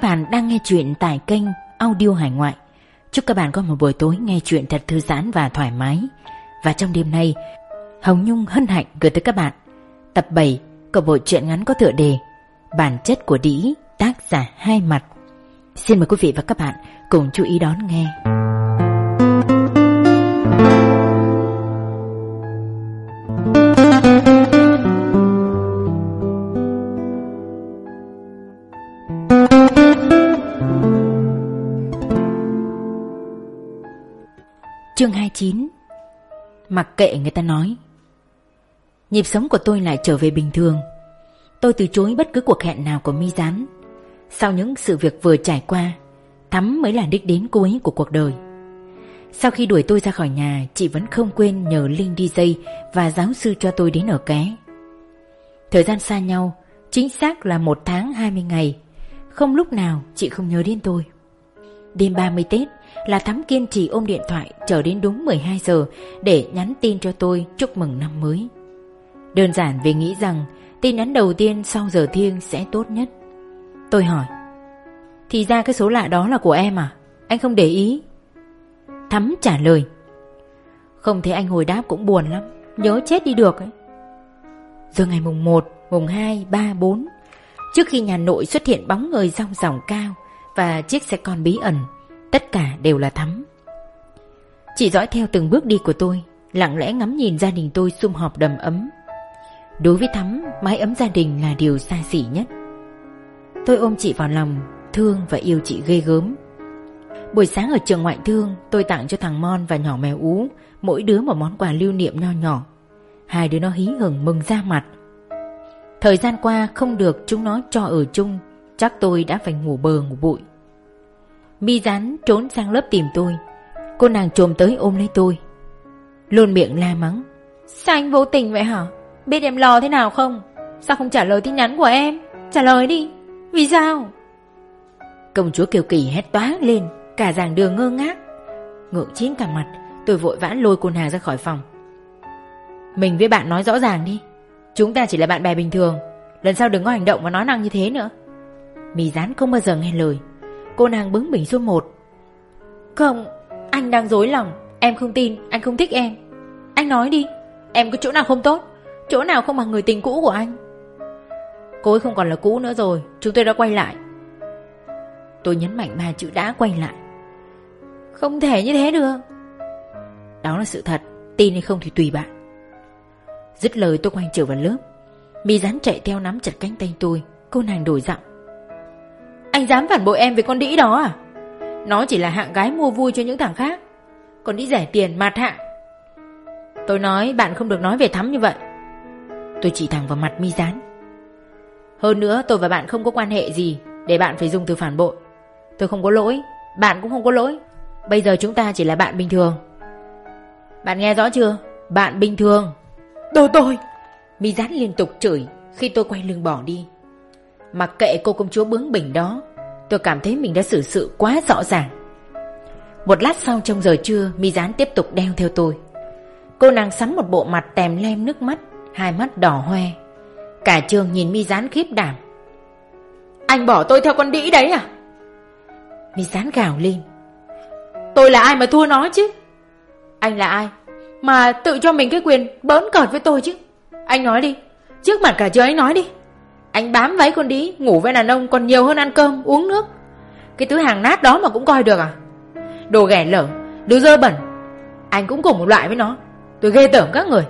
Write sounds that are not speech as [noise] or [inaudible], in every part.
Các bạn đang nghe chuyện tại kênh Audio Hải Ngoại. Chúc các bạn có một buổi tối nghe chuyện thật thư giãn và thoải mái. Và trong đêm nay, Hồng Nhung hân hạnh gửi tới các bạn tập 7 của bộ truyện ngắn có tựa đề Bản chất của đĩ tác giả hai mặt. Xin mời quý vị và các bạn cùng chú ý đón nghe. Mặc kệ người ta nói. Nhịp sống của tôi lại trở về bình thường. Tôi từ chối bất cứ cuộc hẹn nào của mi gián Sau những sự việc vừa trải qua, Thắm mới là đích đến cuối của cuộc đời. Sau khi đuổi tôi ra khỏi nhà, Chị vẫn không quên nhờ Linh đi dây Và giáo sư cho tôi đến ở ké. Thời gian xa nhau, Chính xác là một tháng 20 ngày. Không lúc nào chị không nhớ đến tôi. Đêm 30 Tết là Thắm kiên trì ôm điện thoại chờ đến đúng 12 giờ để nhắn tin cho tôi chúc mừng năm mới. Đơn giản vì nghĩ rằng tin nhắn đầu tiên sau giờ thiêng sẽ tốt nhất. Tôi hỏi, thì ra cái số lạ đó là của em à? Anh không để ý? Thắm trả lời, không thấy anh hồi đáp cũng buồn lắm, nhớ chết đi được ấy. rồi ngày mùng 1, mùng 2, 3, 4, trước khi nhà nội xuất hiện bóng người rong ròng cao và chiếc xe con bí ẩn Tất cả đều là Thắm. Chị dõi theo từng bước đi của tôi, Lặng lẽ ngắm nhìn gia đình tôi sum họp đầm ấm. Đối với Thắm, Mái ấm gia đình là điều xa xỉ nhất. Tôi ôm chị vào lòng, Thương và yêu chị ghê gớm. Buổi sáng ở trường ngoại thương, Tôi tặng cho thằng Mon và nhỏ mèo ú Mỗi đứa một món quà lưu niệm nho nhỏ. Hai đứa nó hí hửng mừng ra mặt. Thời gian qua không được chúng nó cho ở chung, Chắc tôi đã phải ngủ bờ ngủ bụi. Mi rắn trốn sang lớp tìm tôi. Cô nàng trồm tới ôm lấy tôi. Luôn miệng la mắng. Sao anh vô tình vậy hả? Biết em lo thế nào không? Sao không trả lời tin nhắn của em? Trả lời đi. Vì sao? Công chúa Kiều Kỳ hét toáng lên. Cả giảng đường ngơ ngác. Ngượng chín cả mặt Tôi vội vã lôi cô nàng ra khỏi phòng. Mình với bạn nói rõ ràng đi. Chúng ta chỉ là bạn bè bình thường. Lần sau đừng có hành động và nói năng như thế nữa. Mì rán không bao giờ nghe lời Cô nàng bướng bỉnh số một Không, Anh đang dối lòng, Em không tin, Anh không thích em. Anh nói đi, Em có chỗ nào không tốt, Chỗ nào không bằng người tình cũ của anh. Cô ấy không còn là cũ nữa rồi, Chúng tôi đã quay lại. Tôi nhấn mạnh ba chữ đã quay lại. Không thể như thế được. Đó là sự thật, Tin hay không thì tùy bạn. Dứt lời tôi quay trở vào lớp. Mi rán chạy theo nắm chặt cánh tay tôi, Cô nàng đổi giọng anh dám phản bội em với con đĩ đó à? Nó chỉ là hạng gái mua vui cho những thằng khác. Còn đĩ rẻ tiền mạt hạ. Tôi nói bạn không được nói về thắm như vậy. Tôi chỉ thẳng vào mặt mi rán Hơn nữa tôi và bạn không có quan hệ gì Để bạn phải dùng từ phản bội. Tôi không có lỗi Bạn cũng không có lỗi. Bây giờ chúng ta chỉ là bạn bình thường. Bạn nghe rõ chưa? Bạn bình thường. Đồ tôi! Mi rán liên tục chửi Khi tôi quay lưng bỏ đi Mặc kệ cô công chúa bướng bỉnh đó, Tôi cảm thấy mình đã xử sự quá rõ ràng. Một lát sau trong giờ trưa, Mi Gián tiếp tục đeo theo tôi. Cô nàng sắm một bộ mặt tèm lem nước mắt, Hai mắt đỏ hoe. Cả trường nhìn Mi Gián khiếp đảm. Anh bỏ tôi theo con đĩ đấy à? Mi Gián gào lên. Tôi là ai mà thua nó chứ? Anh là ai Mà tự cho mình cái quyền bỡn cợt với tôi chứ? Anh nói đi, Trước mặt cả trường anh nói đi anh bám váy con đi, Ngủ với đàn ông còn nhiều hơn ăn cơm, uống nước. Cái thứ hàng nát đó mà cũng coi được à? Đồ ghẻ lở, Đồ dơ bẩn. Anh cũng cùng một loại với nó, Tôi ghê tởm các người.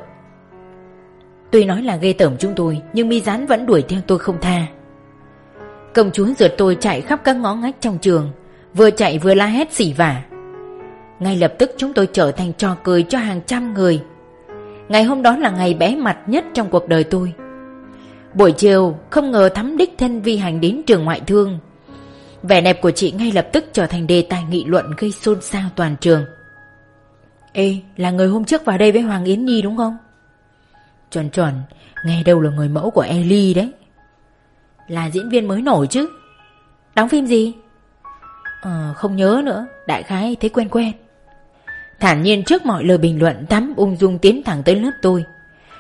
Tuy nói là ghê tởm chúng tôi, Nhưng mi rán vẫn đuổi theo tôi không tha. Công chúa rượt tôi chạy khắp các ngõ ngách trong trường, Vừa chạy vừa la hét xỉ vả. Ngay lập tức chúng tôi trở thành trò cười cho hàng trăm người. Ngày hôm đó là ngày bé mặt nhất trong cuộc đời tôi. Buổi chiều, không ngờ thắm đích thân vi hành đến trường ngoại thương. Vẻ đẹp của chị ngay lập tức trở thành đề tài nghị luận gây xôn xao toàn trường. Ê, là người hôm trước vào đây với Hoàng Yến Nhi đúng không? Chuẩn chuẩn Nghe đâu là người mẫu của Ellie đấy. Là diễn viên mới nổi chứ. Đóng phim gì? Ờ không nhớ nữa, Đại khái thấy quen quen. Thản nhiên trước mọi lời bình luận, Thắm ung dung tiến thẳng tới lớp tôi.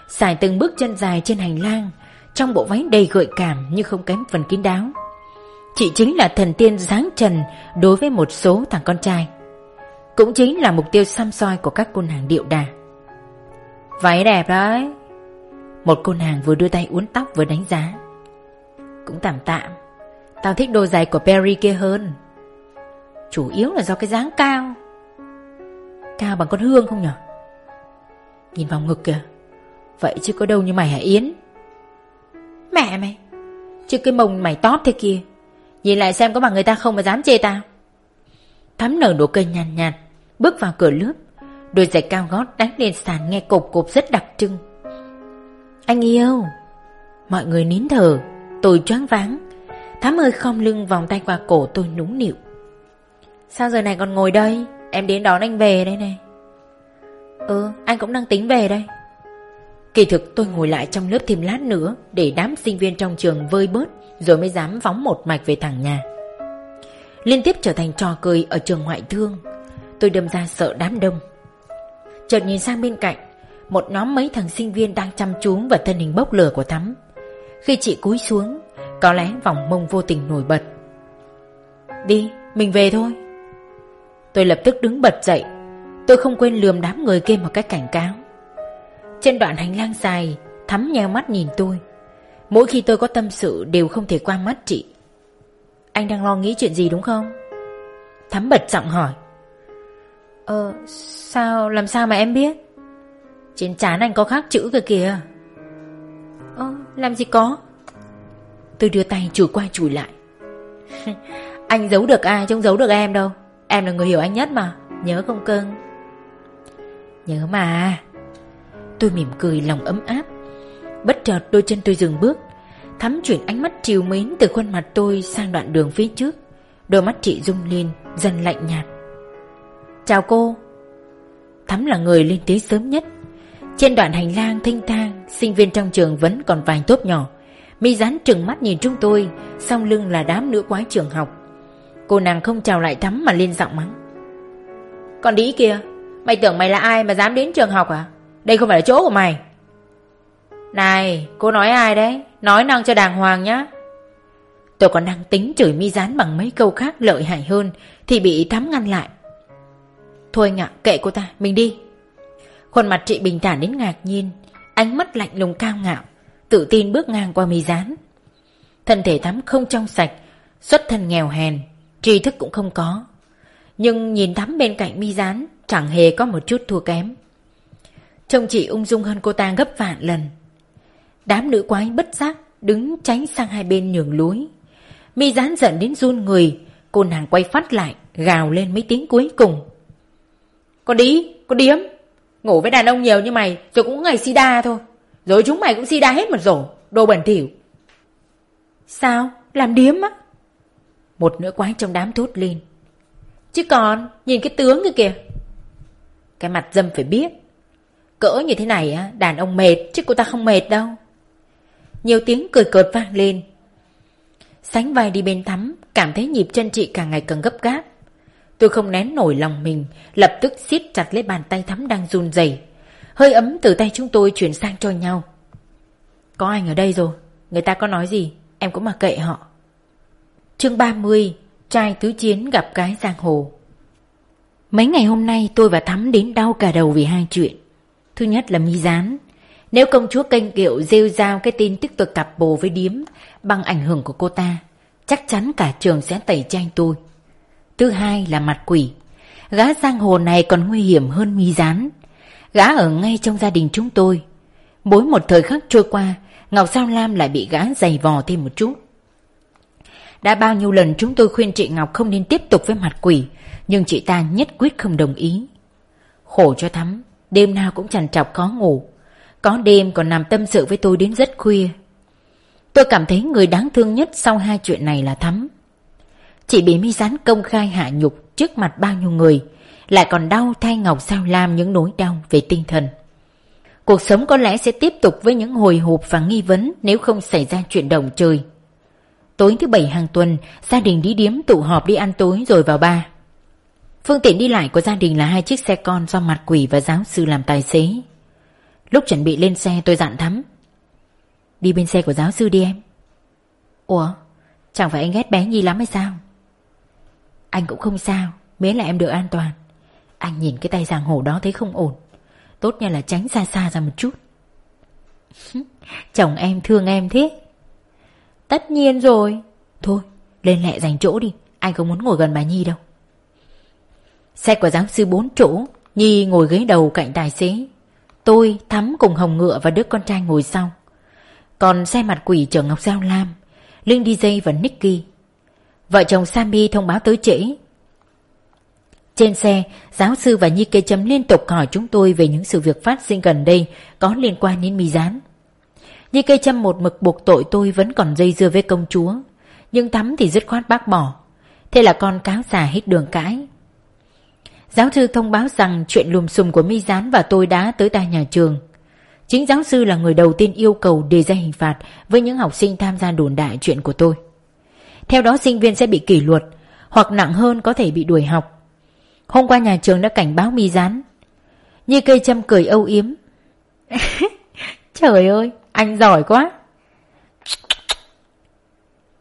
Xài từng bước chân dài trên hành lang trong bộ váy đầy gợi cảm nhưng không kém phần kín đáo Chị chính là thần tiên giáng trần đối với một số thằng con trai. Cũng chính là mục tiêu xăm soi của các cô nàng điệu đà. Váy đẹp đấy. Một cô nàng vừa đưa tay uốn tóc vừa đánh giá. Cũng tạm tạm. Tao thích đôi giày của Perry kia hơn. Chủ yếu là do cái dáng cao. Cao bằng con hương không nhở? Nhìn vào ngực kìa. Vậy chứ có đâu như mày hả Yến? Mẹ mày. Chứ cái mông mày tót thế kia. Nhìn lại xem có bằng người ta không mà dám chê tao. Thắm nở nụ cười nhàn nhạt, nhạt Bước vào cửa lớp. Đôi giày cao gót đánh lên sàn nghe cộp cộp rất đặc trưng. Anh yêu Mọi người nín thở Tôi choáng váng. Thắm ơi không lưng vòng tay qua cổ tôi núng nịu. Sao giờ này còn ngồi đây? Em đến đón anh về đây này. Ừ anh cũng đang tính về đây. Kỳ thực tôi ngồi lại trong lớp thêm lát nữa Để đám sinh viên trong trường vơi bớt Rồi mới dám phóng một mạch về thẳng nhà. Liên tiếp trở thành trò cười Ở trường ngoại thương. Tôi đâm ra sợ đám đông. Chợt nhìn sang bên cạnh Một nhóm mấy thằng sinh viên đang chăm chú Vào thân hình bốc lửa của Thắm. Khi chị cúi xuống Có lẽ vòng mông vô tình nổi bật. Đi, mình về thôi. Tôi lập tức đứng bật dậy. Tôi không quên lườm đám người kia một cách cảnh cáo trên đoạn hành lang dài, Thắm nheo mắt nhìn tôi. Mỗi khi tôi có tâm sự đều không thể qua mắt chị. Anh đang lo nghĩ chuyện gì đúng không? Thắm bật giọng hỏi. Ờ sao, làm sao mà em biết? Trên trán anh có khác chữ kìa kìa. Ờ làm gì có? Tôi đưa tay chùi qua chùi lại. [laughs] Anh giấu được ai chứ không giấu được em đâu. Em là người hiểu anh nhất mà, Nhớ không cưng? Nhớ mà. Tôi mỉm cười, lòng ấm áp. Bất chợt đôi chân tôi dừng bước, Thắm chuyển ánh mắt chiều mến từ khuôn mặt tôi sang đoạn đường phía trước. Đôi mắt chị rung lên, Dần lạnh nhạt. Chào cô. Thắm là người lên tiếng sớm nhất. Trên đoạn hành lang thanh thang, Sinh viên trong trường vẫn còn vài tốp nhỏ. Mi dán trừng mắt nhìn chúng tôi song lưng là đám nữ quái trường học. Cô nàng không chào lại Thắm mà lên giọng mắng. Còn đĩ kìa Mày tưởng mày là ai mà dám đến trường học à? Đây không phải là chỗ của mày. Này, cô nói ai đấy? Nói năng cho đàng hoàng nhá. Tôi còn đang tính chửi mi rán bằng mấy câu khác lợi hại hơn, Thì bị thắm ngăn lại. Thôi ngạ kệ cô ta, Mình đi. Khuôn mặt chị bình thản đến ngạc nhiên, Ánh mắt lạnh lùng cao ngạo, Tự tin bước ngang qua mi rán Thân thể thắm không trong sạch, Xuất thân nghèo hèn, Tri thức cũng không có. Nhưng nhìn thắm bên cạnh mi rán Chẳng hề có một chút thua kém. Trông chị ung dung hơn cô ta gấp vạn lần. Đám nữ quái bất giác Đứng tránh sang hai bên nhường lối. Mi dán giận đến run người Cô nàng quay phát lại Gào lên mấy tiếng cuối cùng. Con đi, con điếm Ngủ với đàn ông nhiều như mày Rồi cũng ngày sida thôi. Rồi chúng mày cũng sida hết một rổ Đồ bẩn thỉu. Sao? Làm điếm á? Một nữ quái trong đám thốt lên. Chứ còn Nhìn cái tướng kia kìa. Cái mặt dâm phải biết. Cỡ như thế này á, đàn ông mệt chứ cô ta không mệt đâu. Nhiều tiếng cười cợt vang lên. Sánh vai đi bên thắm, cảm thấy nhịp chân chị càng ngày càng gấp gáp. Tôi không nén nổi lòng mình, lập tức siết chặt lấy bàn tay thắm đang run rẩy. Hơi ấm từ tay chúng tôi chuyển sang cho nhau. Có anh ở đây rồi, người ta có nói gì, em cũng mặc kệ họ. Chương 30, trai tứ chiến gặp cái giang hồ. Mấy ngày hôm nay tôi và Thắm đến đau cả đầu vì hai chuyện. Thứ nhất là mi gián. Nếu công chúa kênh kiệu rêu rao cái tin tức tôi cặp bồ với điếm bằng ảnh hưởng của cô ta, chắc chắn cả trường sẽ tẩy chay tôi. Thứ hai là mặt quỷ. Gã giang hồ này còn nguy hiểm hơn mi gián. Gã ở ngay trong gia đình chúng tôi. Mỗi một thời khắc trôi qua, Ngọc Sao Lam lại bị gã giày vò thêm một chút. Đã bao nhiêu lần chúng tôi khuyên chị Ngọc không nên tiếp tục với mặt quỷ, nhưng chị ta nhất quyết không đồng ý. Khổ cho Thắm, Đêm nào cũng chằn chọc khó ngủ. Có đêm còn nằm tâm sự với tôi đến rất khuya. Tôi cảm thấy người đáng thương nhất sau hai chuyện này là Thắm. Chị bị mi rán công khai hạ nhục trước mặt bao nhiêu người Lại còn đau thay Ngọc Sao Lam những nỗi đau về tinh thần. Cuộc sống có lẽ sẽ tiếp tục với những hồi hộp và nghi vấn nếu không xảy ra chuyện động trời. Tối thứ bảy hàng tuần, gia đình đi điếm tụ họp đi ăn tối rồi vào ba. Phương tiện đi lại của gia đình là hai chiếc xe con do mặt quỷ và giáo sư làm tài xế. Lúc chuẩn bị lên xe tôi dặn thắm. Đi bên xe của giáo sư đi em. Ủa, Chẳng phải anh ghét bé Nhi lắm hay sao? Anh cũng không sao Miễn là em được an toàn. Anh nhìn cái tay giang hồ đó thấy không ổn. Tốt nhất là tránh xa xa ra một chút. [laughs] Chồng em thương em thế. Tất nhiên rồi. Thôi lên lẹ dành chỗ đi. Anh không muốn ngồi gần bà Nhi đâu. Xe của giáo sư bốn chỗ Nhi ngồi ghế đầu cạnh tài xế. Tôi, Thắm cùng Hồng Ngựa và đứa con trai ngồi sau. Còn xe mặt quỷ chở Ngọc Giao Lam Linh DJ và Nicky. Vợ chồng Sammy thông báo tới trễ. Trên xe Giáo sư và Nhi Kê Chấm liên tục hỏi chúng tôi Về những sự việc phát sinh gần đây Có liên quan đến mì rán Nhi cây Châm một mực buộc tội tôi Vẫn còn dây dưa với công chúa Nhưng Thắm thì dứt khoát bác bỏ. Thế là con cáo già hết đường cãi. Giáo sư thông báo rằng chuyện lùm xùm của Mi Gián và tôi đã tới tai nhà trường. Chính giáo sư là người đầu tiên yêu cầu đề ra hình phạt với những học sinh tham gia đồn đại chuyện của tôi. Theo đó sinh viên sẽ bị kỷ luật, hoặc nặng hơn có thể bị đuổi học. Hôm qua nhà trường đã cảnh báo Mi Gián. Như cây châm cười âu yếm. [laughs] Trời ơi, anh giỏi quá.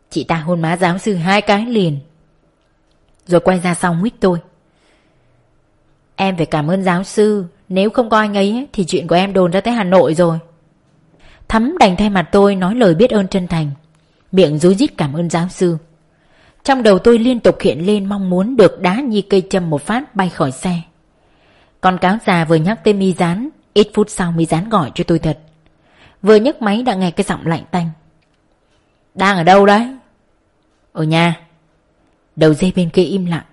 Chị ta hôn má giáo sư hai cái liền. Rồi quay ra sau nguyết tôi. Em phải cảm ơn giáo sư. Nếu không có anh ấy, thì chuyện của em đồn ra tới Hà Nội rồi. Thắm đành thay mặt tôi nói lời biết ơn chân thành. Miệng rối rít cảm ơn giáo sư. Trong đầu tôi liên tục hiện lên mong muốn được đá nhi cây châm một phát bay khỏi xe. Con cáo già vừa nhắc tên mi rán Ít phút sau mi rán gọi cho tôi thật. Vừa nhấc máy đã nghe cái giọng lạnh tanh. Đang ở đâu đấy? Ở nhà. Đầu dây bên kia im lặng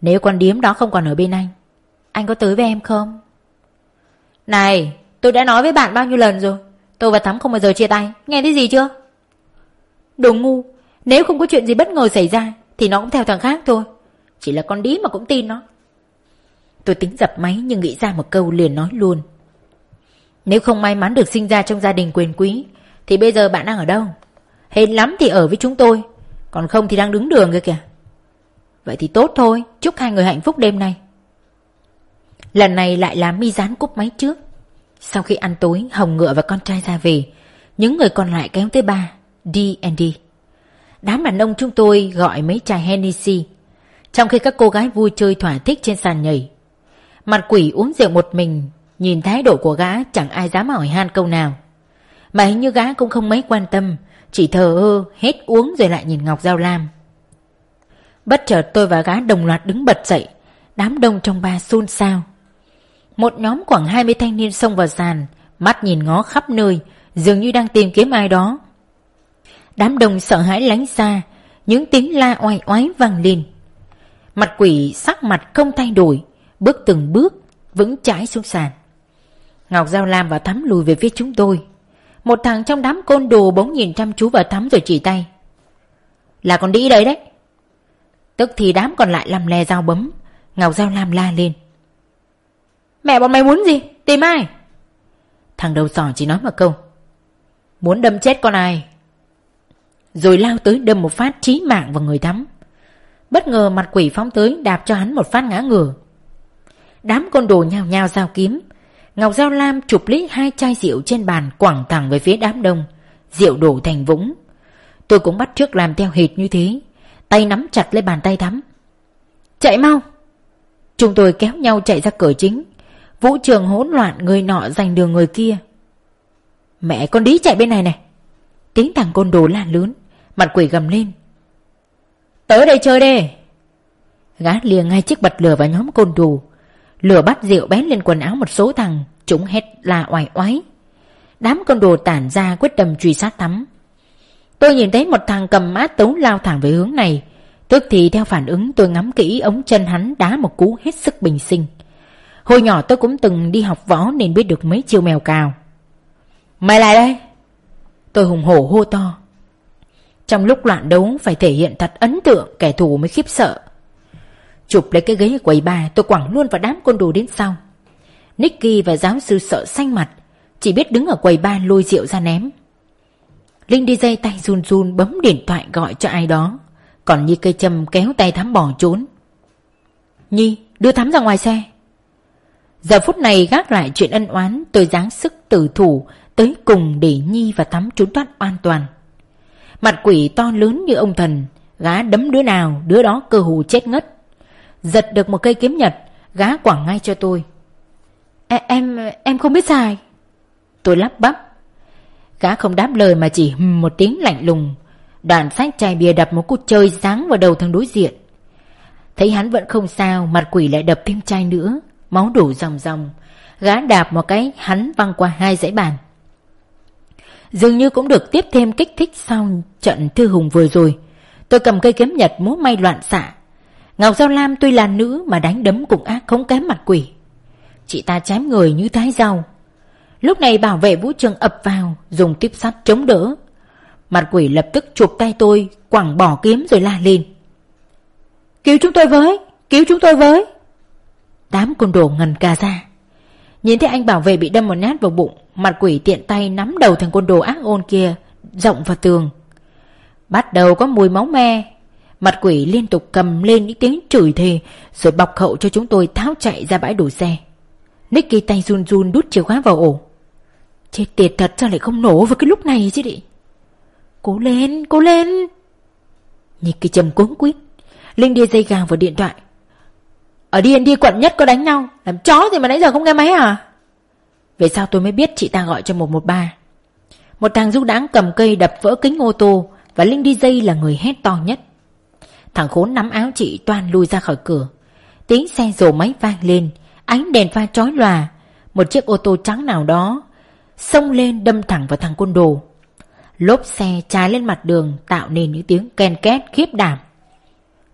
nếu con điếm đó không còn ở bên anh Anh có tới với em không? Này tôi đã nói với bạn bao nhiêu lần rồi. Tôi và Thắm không bao giờ chia tay. Nghe thấy gì chưa? Đồ ngu Nếu không có chuyện gì bất ngờ xảy ra Thì nó cũng theo thằng khác thôi. Chỉ là con điếm mà cũng tin nó. Tôi tính dập máy nhưng nghĩ ra một câu liền nói luôn. Nếu không may mắn được sinh ra trong gia đình quyền quý Thì bây giờ bạn đang ở đâu? Hên lắm thì ở với chúng tôi. Còn không thì đang đứng đường kìa kìa Vậy thì tốt thôi. Chúc hai người hạnh phúc đêm nay. Lần này lại là mi dán cúp máy trước. Sau khi ăn tối, Hồng Ngựa và con trai ra về, Những người còn lại kéo tới ba D&D Đám đàn ông chúng tôi gọi mấy chai Hennessy. Trong khi các cô gái vui chơi thỏa thích trên sàn nhảy, Mặt quỷ uống rượu một mình, Nhìn thái độ của gã chẳng ai dám hỏi han câu nào. Mà hình như gã cũng không mấy quan tâm, Chỉ thờ ơ, hết uống rồi lại nhìn Ngọc Giao Lam. Bất chợt tôi và gã đồng loạt đứng bật dậy. Đám đông trong ba xôn xao. Một nhóm khoảng 20 thanh niên xông vào sàn, Mắt nhìn ngó khắp nơi, Dường như đang tìm kiếm ai đó. Đám đông sợ hãi lánh xa, Những tiếng la oai oái vang lên. Mặt quỷ sắc mặt không thay đổi, Bước từng bước Vững chãi xuống sàn. Ngọc Giao Lam và Thắm lùi về phía chúng tôi. Một thằng trong đám côn đồ bỗng nhìn chăm chú vào Thắm rồi chỉ tay. Là con đi đấy đấy. Tức thì đám còn lại làm lè dao bấm. Ngọc Giao Lam la lên. Mẹ bọn mày muốn gì? Tìm ai? Thằng đầu sỏ chỉ nói một câu. Muốn đâm chết con ai? Rồi lao tới đâm một phát chí mạng vào người thắm Bất ngờ mặt quỷ phóng tới Đạp cho hắn một phát ngã ngửa. Đám con đồ nhào nhào dao kiếm. Ngọc Giao Lam chụp lấy hai chai rượu trên bàn quẳng thẳng về phía đám đông. Rượu đổ thành vũng. Tôi cũng bắt trước làm theo hệt như thế. Tay nắm chặt lấy bàn tay thắm. Chạy mau. Chúng tôi kéo nhau chạy ra cửa chính. Vũ trường hỗn loạn, người nọ giành đường người kia. Mẹ con đí chạy bên này này. Tiếng thằng côn đồ lan lớn Mặt quỷ gầm lên. Tới đây chơi đi. Gã liền ngay chiếc bật lửa vào nhóm côn đồ. Lửa bắt rượu bén lên quần áo một số thằng, Chúng hét là oải oái. Đám côn đồ tản ra quyết tâm truy sát tắm Tôi nhìn thấy một thằng cầm mát tấu lao thẳng về hướng này. Tức thì theo phản ứng, tôi ngắm kỹ ống chân hắn đá một cú hết sức bình sinh. Hồi nhỏ tôi cũng từng đi học võ nên biết được mấy chiêu mèo cào. Mày lại đây! Tôi hùng hổ hô to. Trong lúc loạn đấu phải thể hiện thật ấn tượng, kẻ thù mới khiếp sợ. Chụp lấy cái ghế quầy bà tôi quẳng luôn vào đám côn đồ đến sau. Nicky và giáo sư sợ xanh mặt, Chỉ biết đứng ở quầy ba lôi rượu ra ném. Linh đi dây tay run run bấm điện thoại gọi cho ai đó. Còn Nhi cây châm kéo tay Thắm bỏ trốn. Nhi, đưa Thắm ra ngoài xe. Giờ phút này gác lại chuyện ân oán, Tôi dáng sức tử thủ Tới cùng để Nhi và Thắm trốn thoát an toàn. Mặt quỷ to lớn như ông thần, Gá đấm đứa nào, đứa đó cơ hù chết ngất. Giật được một cây kiếm nhật, Gá quảng ngay cho tôi. Em em không biết xài Tôi lắp bắp. Gã không đáp lời mà chỉ hừm một tiếng lạnh lùng. Đoàn sách chai bia đập một cú chơi sáng vào đầu thằng đối diện. Thấy hắn vẫn không sao, Mặt quỷ lại đập thêm chai nữa, Máu đổ ròng ròng. Gã đạp một cái, hắn văng qua hai dãy bàn. Dường như cũng được tiếp thêm kích thích sau trận thư hùng vừa rồi. Tôi cầm cây kiếm nhật múa may loạn xạ. Ngọc Giao Lam tuy là nữ mà đánh đấm cũng ác không kém mặt quỷ. Chị ta chém người như thái rau. Lúc này bảo vệ vũ trường ập vào, Dùng tiếp sắt chống đỡ. Mặt quỷ lập tức chụp tay tôi, Quẳng bỏ kiếm rồi la lên. Cứu chúng tôi với, Cứu chúng tôi với. Đám côn đồ ngần ca ra. Nhìn thấy anh bảo vệ bị đâm một nhát vào bụng, Mặt quỷ tiện tay nắm đầu thằng côn đồ ác ôn kia, Rộng vào tường. Bắt đầu có mùi máu me. Mặt quỷ liên tục cầm lên những tiếng chửi thề, Rồi bọc hậu cho chúng tôi tháo chạy ra bãi đổ xe. Nicky tay run run đút chìa khóa vào ổ. Chết tiệt thật sao lại không nổ vào cái lúc này chứ đi? Cố lên, cố lên. Nicky trầm cuống quýt Linh đi dây gàng vào điện thoại. Ở điên đi quận nhất có đánh nhau. Làm chó gì mà nãy giờ không nghe máy à? Về sau tôi mới biết chị ta gọi cho 113 Một thằng du đáng cầm cây đập vỡ kính ô tô Và Linh đi dây là người hét to nhất. Thằng khốn nắm áo chị toàn lui ra khỏi cửa. Tiếng xe rồ máy vang lên Ánh đèn pha chói lòa. Một chiếc ô tô trắng nào đó Xông lên đâm thẳng vào thằng côn đồ Lốp xe trái lên mặt đường Tạo nên những tiếng ken két khiếp đảm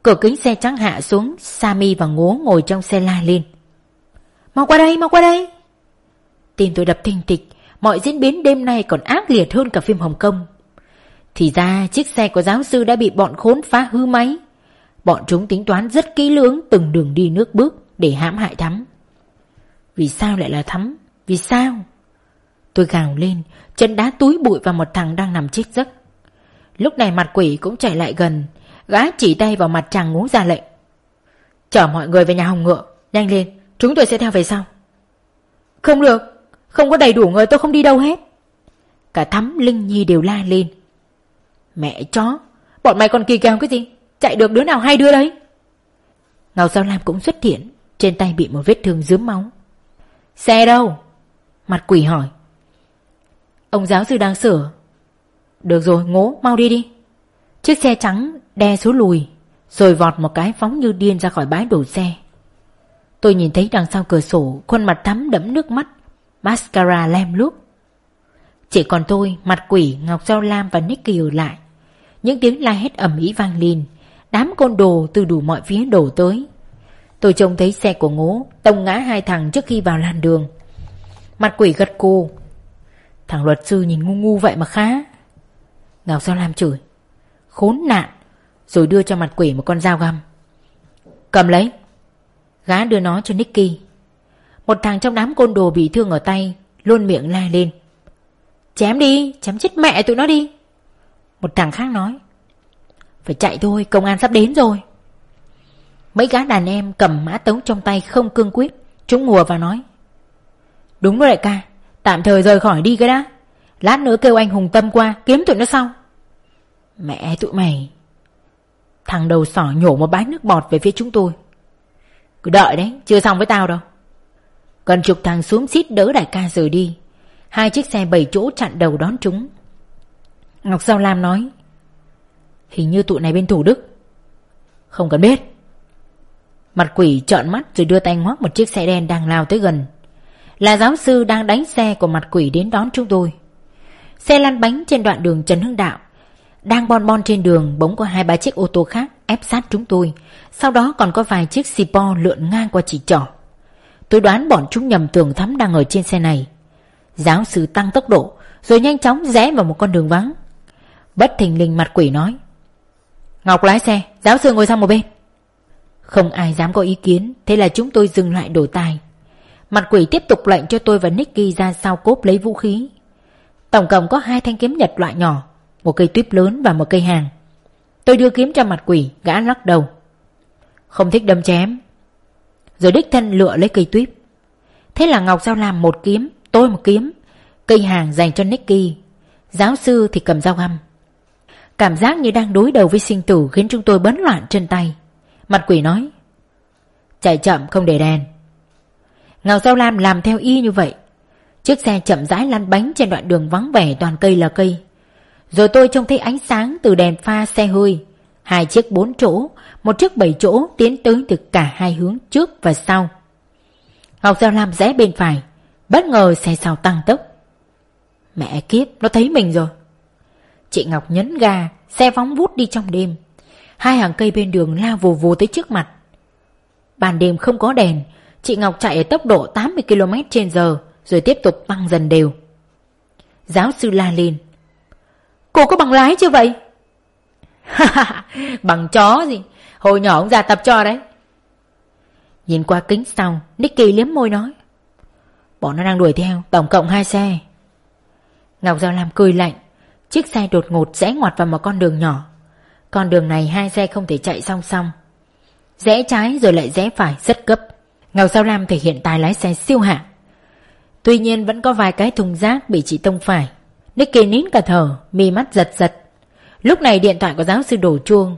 Cửa kính xe trắng hạ xuống Sammy và ngố ngồi trong xe la lên Mau qua đây, mau qua đây Tim tôi đập thình thịch Mọi diễn biến đêm nay còn ác liệt hơn cả phim Hồng Kông Thì ra chiếc xe của giáo sư đã bị bọn khốn phá hư máy Bọn chúng tính toán rất kỹ lưỡng từng đường đi nước bước để hãm hại Thắm. Vì sao lại là Thắm? Vì sao? Tôi gào lên, chân đá túi bụi vào một thằng đang nằm chết giấc. Lúc này mặt quỷ cũng chạy lại gần, gã chỉ tay vào mặt chàng ngố ra lệnh. Chở mọi người về nhà Hồng Ngựa, nhanh lên, chúng tôi sẽ theo về sau. Không được, không có đầy đủ người tôi không đi đâu hết. Cả Thắm, Linh Nhi đều la lên. Mẹ chó, bọn mày còn kỳ kèo cái gì? Chạy được đứa nào hai đứa đấy Ngọc Giao Lam cũng xuất hiện Trên tay bị một vết thương dướm máu Xe đâu Mặt quỷ hỏi Ông giáo sư đang sửa. Được rồi ngố mau đi đi. Chiếc xe trắng đe xuống lùi Rồi vọt một cái phóng như điên ra khỏi bãi đổ xe. Tôi nhìn thấy đằng sau cửa sổ Khuôn mặt thắm đẫm nước mắt Mascara lem luốc. Chỉ còn tôi, mặt quỷ, Ngọc Giao Lam và Nicky ở lại. Những tiếng la hét ầm ĩ vang lên Đám côn đồ từ đủ mọi phía đổ tới. Tôi trông thấy xe của ngố Tông ngã hai thằng trước khi vào làn đường. Mặt quỷ gật cô Thằng luật sư nhìn ngu ngu vậy mà khá. Ngọc sao làm chửi? Khốn nạn. Rồi đưa cho mặt quỷ một con dao găm. Cầm lấy. Gá đưa nó cho Nicky. Một thằng trong đám côn đồ bị thương ở tay Luôn miệng la lên. Chém đi, chém chết mẹ tụi nó đi. Một thằng khác nói. Phải chạy thôi công an sắp đến rồi. Mấy gã đàn em cầm mã tấu trong tay không cương quyết Chúng mùa và nói. Đúng rồi đại ca Tạm thời rời khỏi đi cái đã. Lát nữa kêu anh Hùng Tâm qua, kiếm tụi nó sau. Mẹ tụi mày. Thằng đầu sỏ nhổ một bãi nước bọt về phía chúng tôi. Cứ đợi đấy, Chưa xong với tao đâu. Cần chục thằng xuống xít đỡ đại ca rời đi. Hai chiếc xe bảy chỗ chặn đầu đón chúng. Ngọc Giao Lam nói, Hình như tụi này bên Thủ Đức. Không cần biết. Mặt quỷ trợn mắt rồi đưa tay ngoắc một chiếc xe đen đang lao tới gần. Là giáo sư đang đánh xe của mặt quỷ đến đón chúng tôi. Xe lăn bánh trên đoạn đường Trần Hưng Đạo, Đang bon bon trên đường bỗng có hai ba chiếc ô tô khác ép sát chúng tôi, Sau đó còn có vài chiếc xì po lượn ngang qua chỉ trỏ. Tôi đoán bọn chúng nhầm tưởng thắm đang ở trên xe này. Giáo sư tăng tốc độ, Rồi nhanh chóng rẽ vào một con đường vắng. Bất thình lình mặt quỷ nói, Ngọc lái xe, Giáo sư ngồi sang một bên. Không ai dám có ý kiến, Thế là chúng tôi dừng lại đổi tài Mặt quỷ tiếp tục lệnh cho tôi và Nicky ra sau cốp lấy vũ khí Tổng cộng có hai thanh kiếm nhật loại nhỏ, Một cây tuyếp lớn và một cây hàng Tôi đưa kiếm cho mặt quỷ, Gã lắc đầu Không thích đâm chém Rồi đích thân lựa lấy cây tuyếp Thế là Ngọc Giao làm một kiếm, Tôi một kiếm, Cây hàng dành cho Nicky Giáo sư thì cầm dao găm Cảm giác như đang đối đầu với sinh tử khiến chúng tôi bấn loạn chân tay. Mặt quỷ nói. Chạy chậm, không để đèn. Ngào Giao Lam làm theo y như vậy. Chiếc xe chậm rãi lăn bánh trên đoạn đường vắng vẻ toàn cây là cây. Rồi tôi trông thấy ánh sáng từ đèn pha xe hơi. Hai chiếc bốn chỗ, một chiếc bảy chỗ tiến tới từ cả hai hướng trước và sau. Ngọc Giao Lam rẽ bên phải, bất ngờ xe sau tăng tốc. Mẹ kiếp, nó thấy mình rồi. Chị Ngọc nhấn ga, xe phóng vút đi trong đêm. Hai hàng cây bên đường lao vù vù tới trước mặt. Ban đêm không có đèn, chị Ngọc chạy ở tốc độ 80 km trên giờ, rồi tiếp tục tăng dần đều. Giáo sư la lên. Cô có bằng lái chưa vậy? bằng chó gì, hồi nhỏ ông già tập cho đấy. Nhìn qua kính sau, Nicky liếm môi nói. Bọn nó đang đuổi theo, tổng cộng hai xe. Ngọc Giao Lam cười lạnh. Chiếc xe đột ngột rẽ ngoặt vào một con đường nhỏ. Con đường này hai xe không thể chạy song song. Rẽ trái rồi lại rẽ phải rất gấp. Ngọc Giao Lam thể hiện tài lái xe siêu hạng. Tuy nhiên vẫn có vài cái thùng rác bị chị tông phải. Nicky nín cả thở, mi mắt giật giật. Lúc này điện thoại của giáo sư đổ chuông.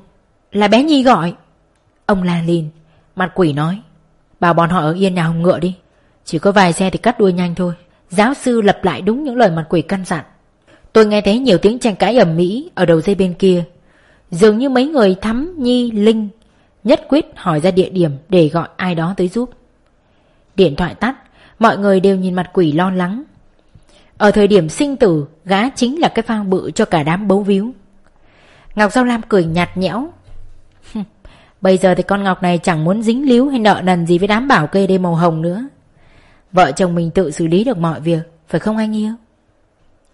Là bé Nhi gọi. Ông la lên, mặt quỷ nói. Bảo bọn họ ở yên nhà hồng ngựa đi. Chỉ có vài xe thì cắt đuôi nhanh thôi. Giáo sư lặp lại đúng những lời mặt quỷ căn dặn. Tôi nghe thấy nhiều tiếng tranh cãi ầm mỹ ở đầu dây bên kia. Dường như mấy người thắm, nhi, linh nhất quyết hỏi ra địa điểm để gọi ai đó tới giúp. Điện thoại tắt, mọi người đều nhìn mặt quỷ lo lắng. Ở thời điểm sinh tử, gã chính là cái phao bự cho cả đám bấu víu. Ngọc Giao Lam cười nhạt nhẽo. Bây giờ thì con Ngọc này chẳng muốn dính líu hay nợ nần gì với đám bảo kê đêm màu hồng nữa. Vợ chồng mình tự xử lý được mọi việc, phải không anh yêu?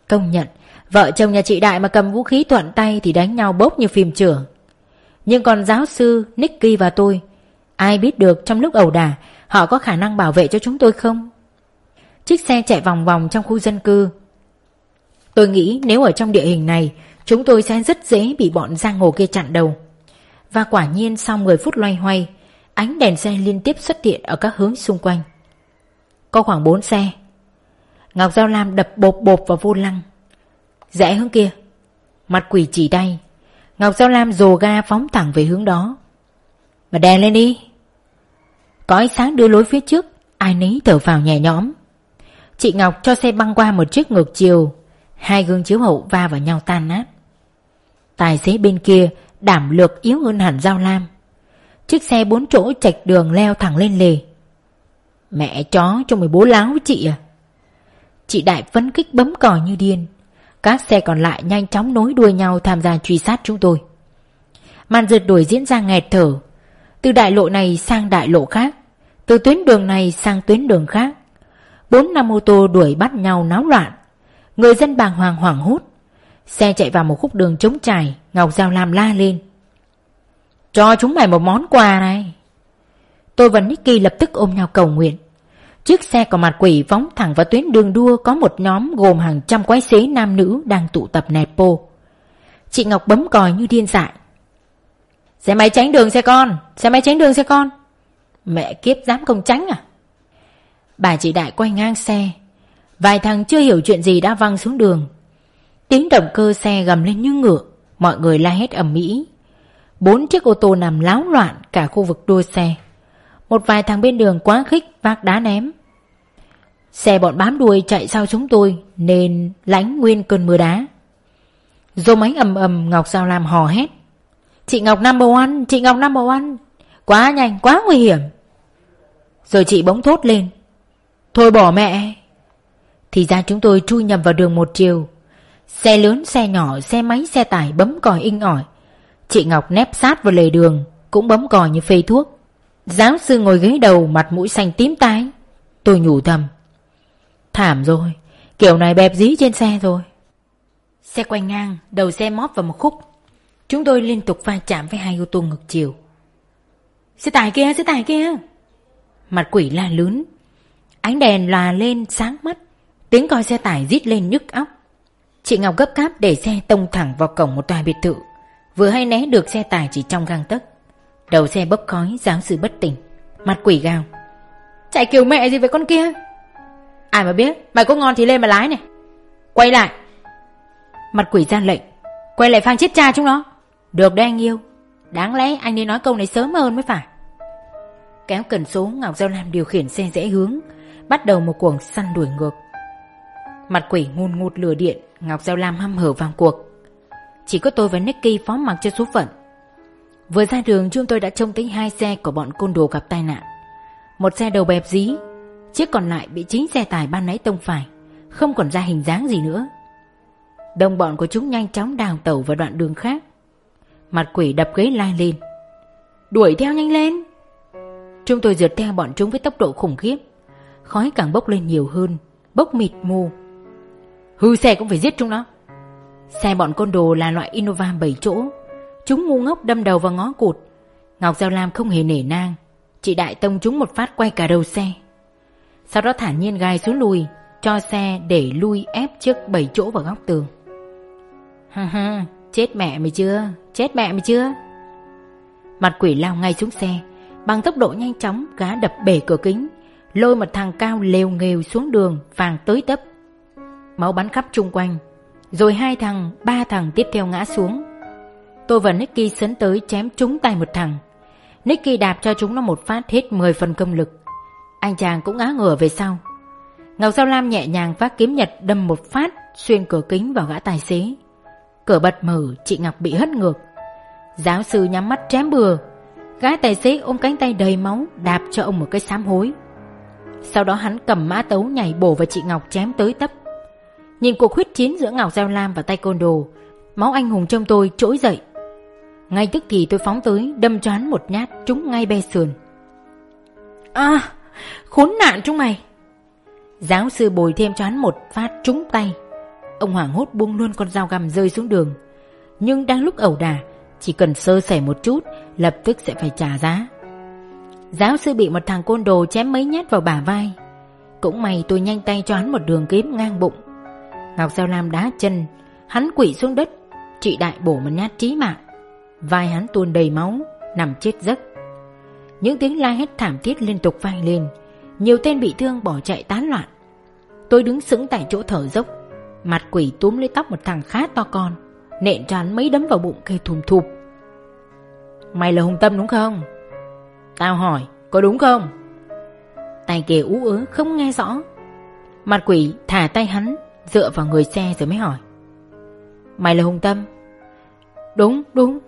Công nhận, vợ chồng nhà chị Đại mà cầm vũ khí thuận tay thì đánh nhau bốc như phim trưởng. Nhưng còn giáo sư, Nicky và tôi, ai biết được trong lúc ẩu đả họ có khả năng bảo vệ cho chúng tôi không? Chiếc xe chạy vòng vòng trong khu dân cư. Tôi nghĩ nếu ở trong địa hình này, chúng tôi sẽ rất dễ bị bọn giang hồ kia chặn đầu. Và quả nhiên sau 10 phút loay hoay, ánh đèn xe liên tiếp xuất hiện ở các hướng xung quanh. Có khoảng 4 xe. Ngọc Giao Lam đập bộp bộp vào vô lăng. Rẽ hướng kia. Mặt quỷ chỉ tay. Ngọc Giao Lam dồ ga phóng thẳng về hướng đó. Mà đèn lên đi. Có ánh sáng đưa lối phía trước, ai nấy thở vào nhẹ nhõm. Chị Ngọc cho xe băng qua một chiếc ngược chiều, hai gương chiếu hậu va vào nhau tan nát. Tài xế bên kia đảm lược yếu hơn hẳn Giao Lam. Chiếc xe bốn chỗ chạch đường leo thẳng lên lề. Mẹ chó cho mày bố láo với chị à? Chị Đại phấn kích bấm còi như điên. Các xe còn lại nhanh chóng nối đuôi nhau tham gia truy sát chúng tôi. Màn rượt đuổi diễn ra nghẹt thở. Từ đại lộ này sang đại lộ khác. Từ tuyến đường này sang tuyến đường khác. Bốn năm ô tô đuổi bắt nhau náo loạn. Người dân bàng hoàng hoảng hốt. Xe chạy vào một khúc đường trống trải, Ngọc Giao Lam la lên. Cho chúng mày một món quà này. Tôi và Nicky lập tức ôm nhau cầu nguyện. Chiếc xe có mặt quỷ phóng thẳng vào tuyến đường đua có một nhóm gồm hàng trăm quái xế nam nữ đang tụ tập nẹt pô. Chị Ngọc bấm còi như điên dại. Xe máy tránh đường xe con, xe máy tránh đường xe con. Mẹ kiếp dám không tránh à? Bà chị Đại quay ngang xe. Vài thằng chưa hiểu chuyện gì đã văng xuống đường. Tiếng động cơ xe gầm lên như ngựa, mọi người la hét ầm ĩ. Bốn chiếc ô tô nằm láo loạn cả khu vực đua xe. Một vài thằng bên đường quá khích vác đá ném. Xe bọn bám đuôi chạy sau chúng tôi nên lánh nguyên cơn mưa đá. Dô máy ầm ầm Ngọc Giao Lam hò hét. Chị Ngọc number one, chị Ngọc number one. Quá nhanh, quá nguy hiểm. Rồi chị bỗng thốt lên. Thôi bỏ mẹ. Thì ra chúng tôi chui nhầm vào đường một chiều. Xe lớn, xe nhỏ, xe máy, xe tải bấm còi inh ỏi. Chị Ngọc nép sát vào lề đường, cũng bấm còi như phê thuốc. Giáo sư ngồi ghế đầu mặt mũi xanh tím tái. Tôi nhủ thầm. Thảm rồi, kiểu này bẹp dí trên xe rồi. Xe quay ngang, đầu xe móp vào một khúc. Chúng tôi liên tục va chạm với hai ô tô ngược chiều. Xe tải kia, xe tải kia. Mặt quỷ la lớn. Ánh đèn lòa lên sáng mắt. Tiếng coi xe tải rít lên nhức óc. Chị Ngọc gấp cáp để xe tông thẳng vào cổng một tòa biệt thự. Vừa hay né được xe tải chỉ trong gang tấc. Đầu xe bốc khói giáo sư bất tỉnh Mặt quỷ gào Chạy kiểu mẹ gì với con kia Ai mà biết Mày có ngon thì lên mà lái này Quay lại Mặt quỷ ra lệnh Quay lại phang chết cha chúng nó được đấy anh yêu. Đáng lẽ anh nên nói câu này sớm hơn mới phải. Kéo cần số Ngọc Giao Lam điều khiển xe rẽ hướng, Bắt đầu một cuộc săn đuổi ngược. Mặt quỷ ngôn ngụt lửa điện, Ngọc Giao Lam hăm hở vào cuộc. Chỉ có tôi và Nicky phó mặc cho số phận. Vừa ra đường, chúng tôi đã trông thấy hai xe của bọn côn đồ gặp tai nạn. Một xe đầu bẹp dí, Chiếc còn lại bị chính xe tải ban nãy tông phải, Không còn ra hình dáng gì nữa. Đồng bọn của chúng nhanh chóng đào tẩu vào đoạn đường khác. Mặt quỷ đập ghế lai lên. Đuổi theo nhanh lên. Chúng tôi rượt theo bọn chúng với tốc độ khủng khiếp. Khói càng bốc lên nhiều hơn, Bốc mịt mù. Hư xe cũng phải giết chúng nó. Xe bọn côn đồ là loại Innova 7 chỗ. Chúng ngu ngốc đâm đầu vào ngó cụt. Ngọc Giao Lam không hề nể nang. Chị Đại tông chúng một phát quay cả đầu xe. Sau đó thản nhiên gai xuống lùi, Cho xe để lui ép trước 7 chỗ vào góc tường. Ha ha, Chết mẹ mày chưa? Chết mẹ mày chưa? Mặt quỷ lao ngay xuống xe Bằng tốc độ nhanh chóng gá đập bể cửa kính Lôi một thằng cao lều nghều xuống đường Vàng tới tấp. Máu bắn khắp chung quanh Rồi hai thằng, ba thằng tiếp theo ngã xuống. Tôi và Nicky sấn tới chém trúng tay một thằng. Nicky đạp cho chúng nó một phát hết 10 phần công lực. Anh chàng cũng ngã ngửa về sau. Ngọc Giao Lam nhẹ nhàng phát kiếm nhật đâm một phát Xuyên cửa kính vào gã tài xế. Cửa bật mở, chị Ngọc bị hất ngược. Giáo sư nhắm mắt chém bừa. Gái tài xế ôm cánh tay đầy máu, Đạp cho ông một cái sám hối. Sau đó hắn cầm mã tấu nhảy bổ vào chị Ngọc chém tới tấp. Nhìn cuộc huyết chiến giữa Ngọc Giao Lam và tay côn đồ Máu anh hùng trong tôi trỗi dậy. Ngay tức thì tôi phóng tới, Đâm cho hắn một nhát, trúng ngay be sườn. À Khốn nạn chúng mày! Giáo sư bồi thêm cho hắn một phát, trúng tay. Ông hoảng hốt buông luôn con dao găm rơi xuống đường. Nhưng đang lúc ẩu đả, Chỉ cần sơ sẩy một chút, Lập tức sẽ phải trả giá. Giáo sư bị một thằng côn đồ chém mấy nhát vào bả vai. Cũng may tôi nhanh tay cho hắn một đường kiếm ngang bụng. Ngọc Giao Lam đá chân, Hắn quỵ xuống đất, Chị đại bổ một nhát trí mạng. Vai hắn tuôn đầy máu, Nằm chết giấc. Những tiếng la hét thảm thiết liên tục vang lên, Nhiều tên bị thương bỏ chạy tán loạn. Tôi đứng sững tại chỗ thở dốc. Mặt quỷ túm lấy tóc một thằng khá to con Nện cho hắn mấy đấm vào bụng kêu thùm thụp. Mày là Hùng Tâm đúng không? Tao hỏi, có đúng không? Tay kề ú ớ không nghe rõ. Mặt quỷ thả tay hắn Dựa vào người xe rồi mới hỏi. Mày là Hùng Tâm? Đúng đúng.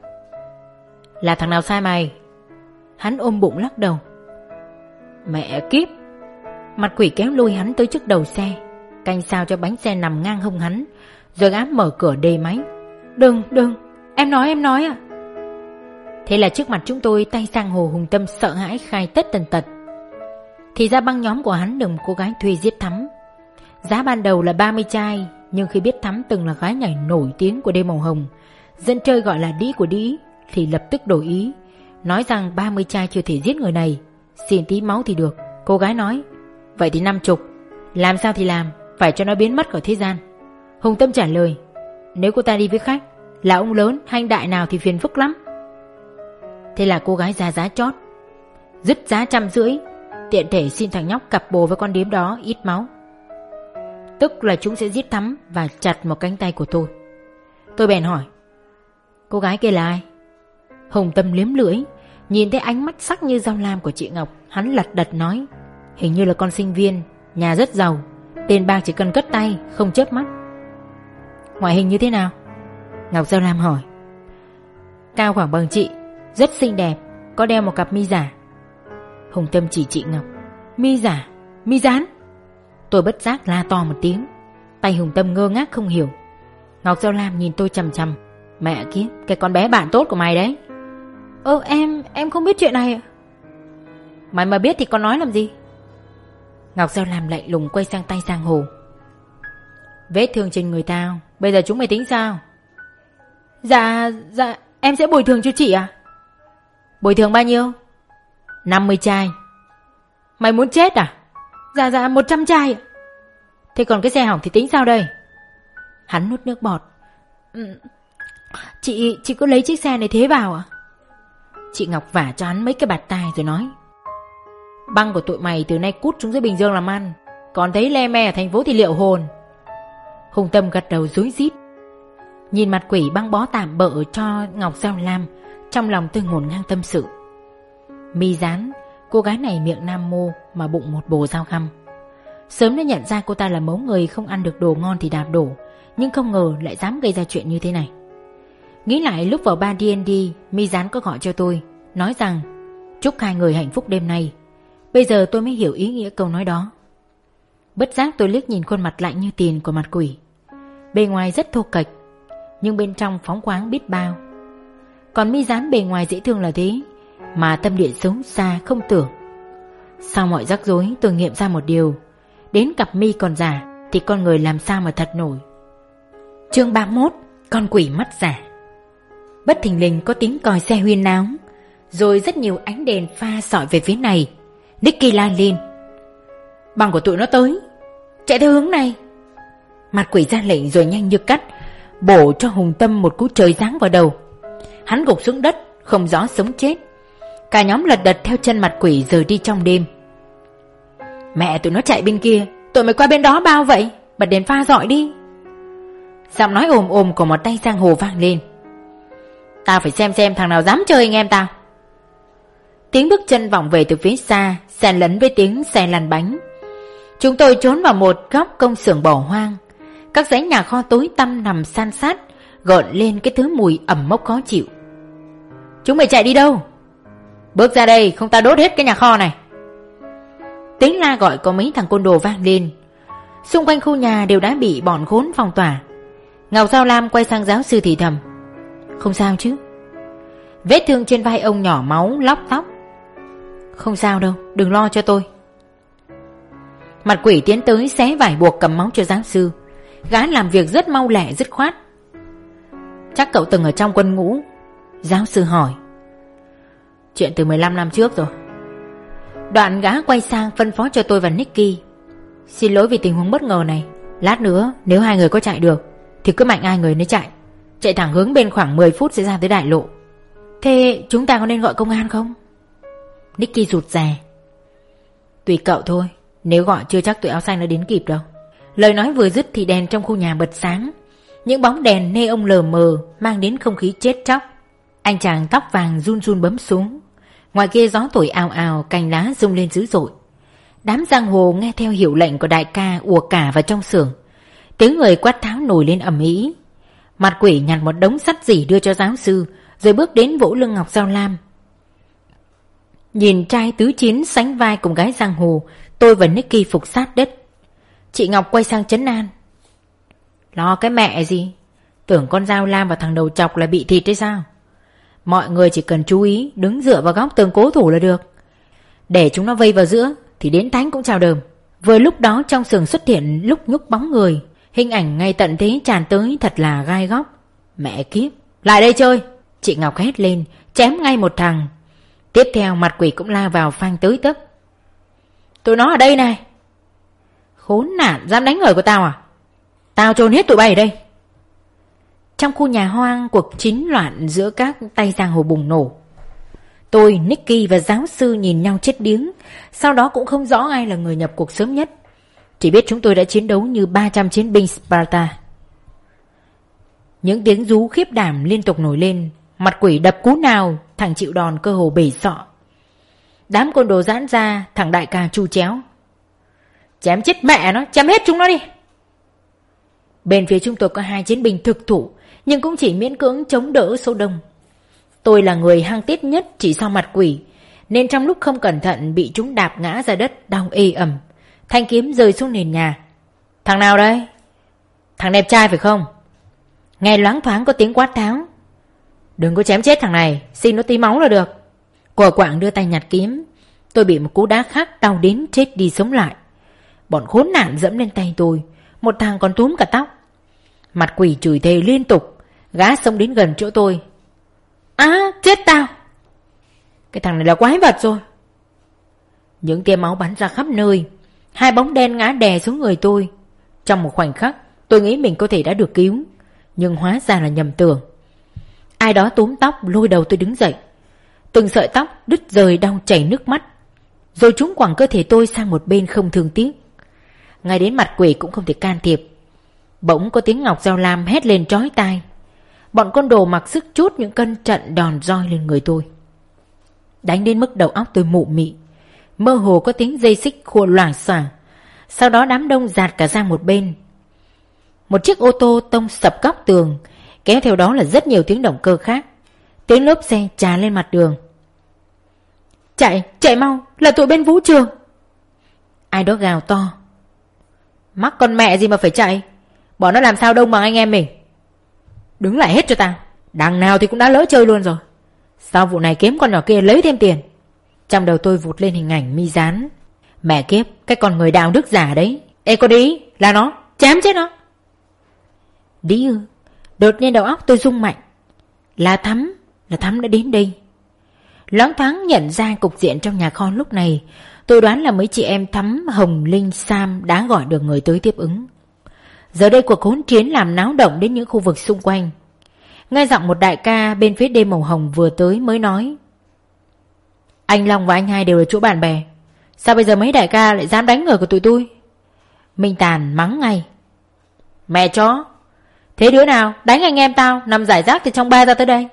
Là thằng nào sai mày? Hắn ôm bụng lắc đầu. Mẹ kiếp. Mặt quỷ kéo lôi hắn tới trước đầu xe. Canh sao cho bánh xe nằm ngang hông hắn, Rồi gã mở cửa đề máy. Đừng đừng, Em nói em nói à Thế là trước mặt chúng tôi tay sang hồ hùng tâm sợ hãi khai tất tần tật. Thì ra băng nhóm của hắn được một cô gái thuê giết thắm. Giá ban đầu là 30 chai, Nhưng khi biết Thắm từng là gái nhảy nổi tiếng của đêm màu hồng, Dân chơi gọi là đĩ của đĩ, Thì lập tức đổi ý, Nói rằng 30 chai chưa thể giết người này. Xin tí máu thì được. Cô gái nói, Vậy thì năm chục. Làm sao thì làm? Phải cho nó biến mất khỏi thế gian. Hùng Tâm trả lời, Nếu cô ta đi với khách, Là ông lớn hay anh đại nào thì phiền phức lắm. Thế là cô gái ra giá chót, Dứt giá trăm rưỡi, Tiện thể xin thằng nhóc cặp bồ với con điếm đó ít máu. Tức là chúng sẽ giết Thắm Và chặt một cánh tay của tôi. Tôi bèn hỏi, Cô gái kia là ai? Hùng Tâm liếm lưỡi, Nhìn thấy ánh mắt sắc như dao lam của chị Ngọc, Hắn lật đật nói, Hình như là con sinh viên, Nhà rất giàu. Tiền bạc chỉ cần cất tay Không chớp mắt. Ngoại hình như thế nào? Ngọc Giao Lam hỏi. Cao khoảng bằng chị Rất xinh đẹp Có đeo một cặp mi giả. Hùng Tâm chỉ chị Ngọc. Mi giả? Mi dán Tôi bất giác la to một tiếng. Tay Hùng Tâm ngơ ngác không hiểu. Ngọc Giao Lam nhìn tôi chầm chầm Mẹ kiếp, cái con bé bạn tốt của mày đấy. Ơ em, em không biết chuyện này Mày mà biết thì con nói làm gì Ngọc Giao Lam lạnh lùng quay sang tay sang hồ. Vết thương trên người tao Bây giờ chúng mày tính sao? Dạ, dạ Em sẽ bồi thường cho chị à Bồi thường bao nhiêu? 50 chai. Mày muốn chết à? Dạ dạ 100 chai Thế còn cái xe hỏng thì tính sao đây? Hắn nuốt nước bọt. Ừ, Chị chị cứ lấy chiếc xe này thế vào à Chị Ngọc vả cho hắn mấy cái bạt tai rồi nói. Băng của tụi mày từ nay cút xuống dưới Bình Dương làm ăn. Còn thấy le me ở thành phố thì liệu hồn? Hùng Tâm gật đầu dối rít. Nhìn mặt quỷ băng bó tạm bợ cho Ngọc Giao Lam, Trong lòng tôi ngổn ngang tâm sự. Mi rán Cô gái này miệng nam mô Mà bụng một bồ dao găm. Sớm đã nhận ra cô ta là mẫu người không ăn được đồ ngon thì đạp đổ, Nhưng không ngờ lại dám gây ra chuyện như thế này. Nghĩ lại lúc vào ba D&D Mi rán có gọi cho tôi, Nói rằng, Chúc hai người hạnh phúc đêm nay. Bây giờ tôi mới hiểu ý nghĩa câu nói đó. Bất giác tôi liếc nhìn khuôn mặt lạnh như tiền của mặt quỷ. Bề ngoài rất thô kệch, Nhưng bên trong phóng khoáng biết bao. Còn mi dán bề ngoài dễ thương là thế, Mà tâm địa xấu xa không tưởng. Sau mọi rắc rối, tôi nghiệm ra một điều. Đến cặp mi còn giả Thì con người làm sao mà thật nổi. Chương 31 Con quỷ mắt giả. Bất thình lình có tiếng còi xe huyên náo, Rồi rất nhiều ánh đèn pha sỏi về phía này. Nicky la lên. Bằng của tụi nó tới. Chạy theo hướng này. Mặt quỷ ra lệnh rồi nhanh như cắt, Bổ cho Hùng Tâm một cú trời giáng vào đầu. Hắn gục xuống đất, Không rõ sống chết. Cả nhóm lật đật theo chân mặt quỷ rời đi trong đêm. Mẹ tụi nó chạy bên kia, Tụi mày qua bên đó bao vậy? Bật đèn pha dọi đi. Giọng nói ồm ồm của một tay giang hồ vang lên. Tao phải xem xem thằng nào dám chơi anh em tao Tiếng bước chân vọng về từ phía xa, xen lẫn với tiếng xe lăn bánh. Chúng tôi trốn vào một góc công xưởng bỏ hoang. Các dãy nhà kho tối tăm nằm san sát, Gợn lên cái thứ mùi ẩm mốc khó chịu. Chúng mày chạy đi đâu? Bước ra đây, không ta đốt hết cái nhà kho này. Tiếng la gọi có mấy thằng côn đồ vang lên. Xung quanh khu nhà đều đã bị bọn khốn phong tỏa. Ngọc Giao Lam quay sang giáo sư thì thầm. Không sao chứ. Vết thương trên vai ông nhỏ máu lóc tóc. Không sao đâu, Đừng lo cho tôi. Mặt quỷ tiến tới xé vải buộc cầm máu cho giáo sư. Gã làm việc rất mau lẹ, dứt khoát. Chắc cậu từng ở trong quân ngũ? Giáo sư hỏi. Chuyện từ 15 năm trước rồi. Đoạn gã quay sang phân phó cho tôi và Nicky. Xin lỗi vì tình huống bất ngờ này. Lát nữa, nếu hai người có chạy được, Thì cứ mạnh ai người nấy chạy. Chạy thẳng hướng bên khoảng 10 phút sẽ ra tới đại lộ. Thế chúng ta có nên gọi công an không? Nicky rụt rè. Tùy cậu thôi, Nếu gọi chưa chắc tụi áo xanh đã đến kịp đâu. Lời nói vừa dứt thì đèn trong khu nhà bật sáng. Những bóng đèn nê ông lờ mờ Mang đến không khí chết chóc. Anh chàng tóc vàng run run bấm xuống. Ngoài kia gió thổi ào ào, Cành lá rung lên dữ dội. Đám giang hồ nghe theo hiệu lệnh của đại ca, ùa cả vào trong xưởng. Tiếng người quát tháo nổi lên ầm ĩ. Mặt quỷ nhặt một đống sắt dỉ đưa cho giáo sư, Rồi bước đến vỗ lưng Ngọc Giao Lam. Nhìn trai tứ chiến sánh vai cùng gái giang hồ, Tôi và Nicky phục sát đất. Chị Ngọc quay sang chấn an. Lo cái mẹ gì? Tưởng con dao lam vào thằng đầu chọc là bị thịt hay sao? Mọi người chỉ cần chú ý, Đứng dựa vào góc tường cố thủ là được. Để chúng nó vây vào giữa, Thì đến thánh cũng chào đờm. Vừa lúc đó trong sườn xuất hiện lúc nhúc bóng người, Hình ảnh ngay tận thế tràn tới thật là gai góc. Mẹ kiếp, Lại đây chơi! Chị Ngọc hét lên, Chém ngay một thằng. Tiếp theo mặt quỷ cũng la vào phang tới tấp. Tụi nó ở đây này. Khốn nạn dám đánh người của tao à? Tao trôn hết tụi bay ở đây. Trong khu nhà hoang Cuộc chính loạn giữa các tay giang hồ bùng nổ Tôi, Nicky và giáo sư nhìn nhau chết điếng. Sau đó cũng không rõ ai là người nhập cuộc sớm nhất. Chỉ biết chúng tôi đã chiến đấu như 300 chiến binh Sparta. Những tiếng rú khiếp đảm liên tục nổi lên. Mặt quỷ đập cú nào Thằng chịu đòn cơ hồ bể sọ. Đám côn đồ giãn ra, Thằng đại ca chu chéo. Chém chết mẹ nó, Chém hết chúng nó đi. Bên phía chúng tôi có hai chiến binh thực thủ, Nhưng cũng chỉ miễn cưỡng chống đỡ số đông. Tôi là người hăng tiết nhất Chỉ sau mặt quỷ, Nên trong lúc không cẩn thận Bị chúng đạp ngã ra đất, đau ê ẩm. Thanh kiếm rơi xuống nền nhà. Thằng nào đây? Thằng đẹp trai phải không? Nghe loáng thoáng có tiếng quát tháo. Đừng có chém chết thằng này, Xin nó tí máu là được. Của quạng đưa tay nhặt kiếm. Tôi bị một cú đá khác đau đến chết đi sống lại. Bọn khốn nạn dẫm lên tay tôi, Một thằng còn túm cả tóc. Mặt quỷ chửi thề liên tục, Gá xông đến gần chỗ tôi. Á, chết tao! Cái thằng này là quái vật rồi. Những tia máu bắn ra khắp nơi, Hai bóng đen ngã đè xuống người tôi. Trong một khoảnh khắc, Tôi nghĩ mình có thể đã được cứu, Nhưng hóa ra là nhầm tưởng. Ai đó túm tóc, lôi đầu tôi đứng dậy. Từng sợi tóc đứt rời đau chảy nước mắt. Rồi chúng quẳng cơ thể tôi sang một bên không thương tiếc. Ngay đến mặt quỷ cũng không thể can thiệp. Bỗng có tiếng Ngọc Giao Lam hét lên trói tai. Bọn con đồ mặc sức chút những cân trận đòn roi lên người tôi. Đánh đến mức đầu óc tôi mụ mị. Mơ hồ có tiếng dây xích khua loảng xoảng Sau đó đám đông giạt cả ra một bên. Một chiếc ô tô tông sập góc tường Kéo theo đó là rất nhiều tiếng động cơ khác. Tiếng lốp xe trà lên mặt đường. Chạy, chạy mau, là tụi bên vũ trường. Ai đó gào to. Mắc con mẹ gì mà phải chạy? Bọn nó làm sao đông bằng anh em mình? Đứng lại hết cho tao. Đằng nào thì cũng đã lỡ chơi luôn rồi. Sau vụ này kiếm con nhỏ kia lấy thêm tiền. Trong đầu tôi vụt lên hình ảnh mi rán Mẹ kiếp Cái con người đạo đức giả đấy. Ê con đi Là nó. Chém chết nó. Đi ư. Đột nhiên đầu óc tôi rung mạnh. Là Thắm Là Thắm đã đến đây. Loáng thoáng nhận ra cục diện trong nhà kho lúc này Tôi đoán là mấy chị em Thắm, Hồng, Linh, Sam đã gọi được người tới tiếp ứng. Giờ đây cuộc hỗn chiến làm náo động đến những khu vực xung quanh. Nghe giọng một đại ca bên phía đêm màu hồng vừa tới mới nói Anh Long và anh hai đều ở chỗ bạn bè. Sao bây giờ mấy đại ca lại dám đánh người của tụi tôi? Minh Tàn mắng ngay Mẹ chó Thế đứa nào? Đánh anh em tao. Nằm giải rác từ trong ba ra tới đây.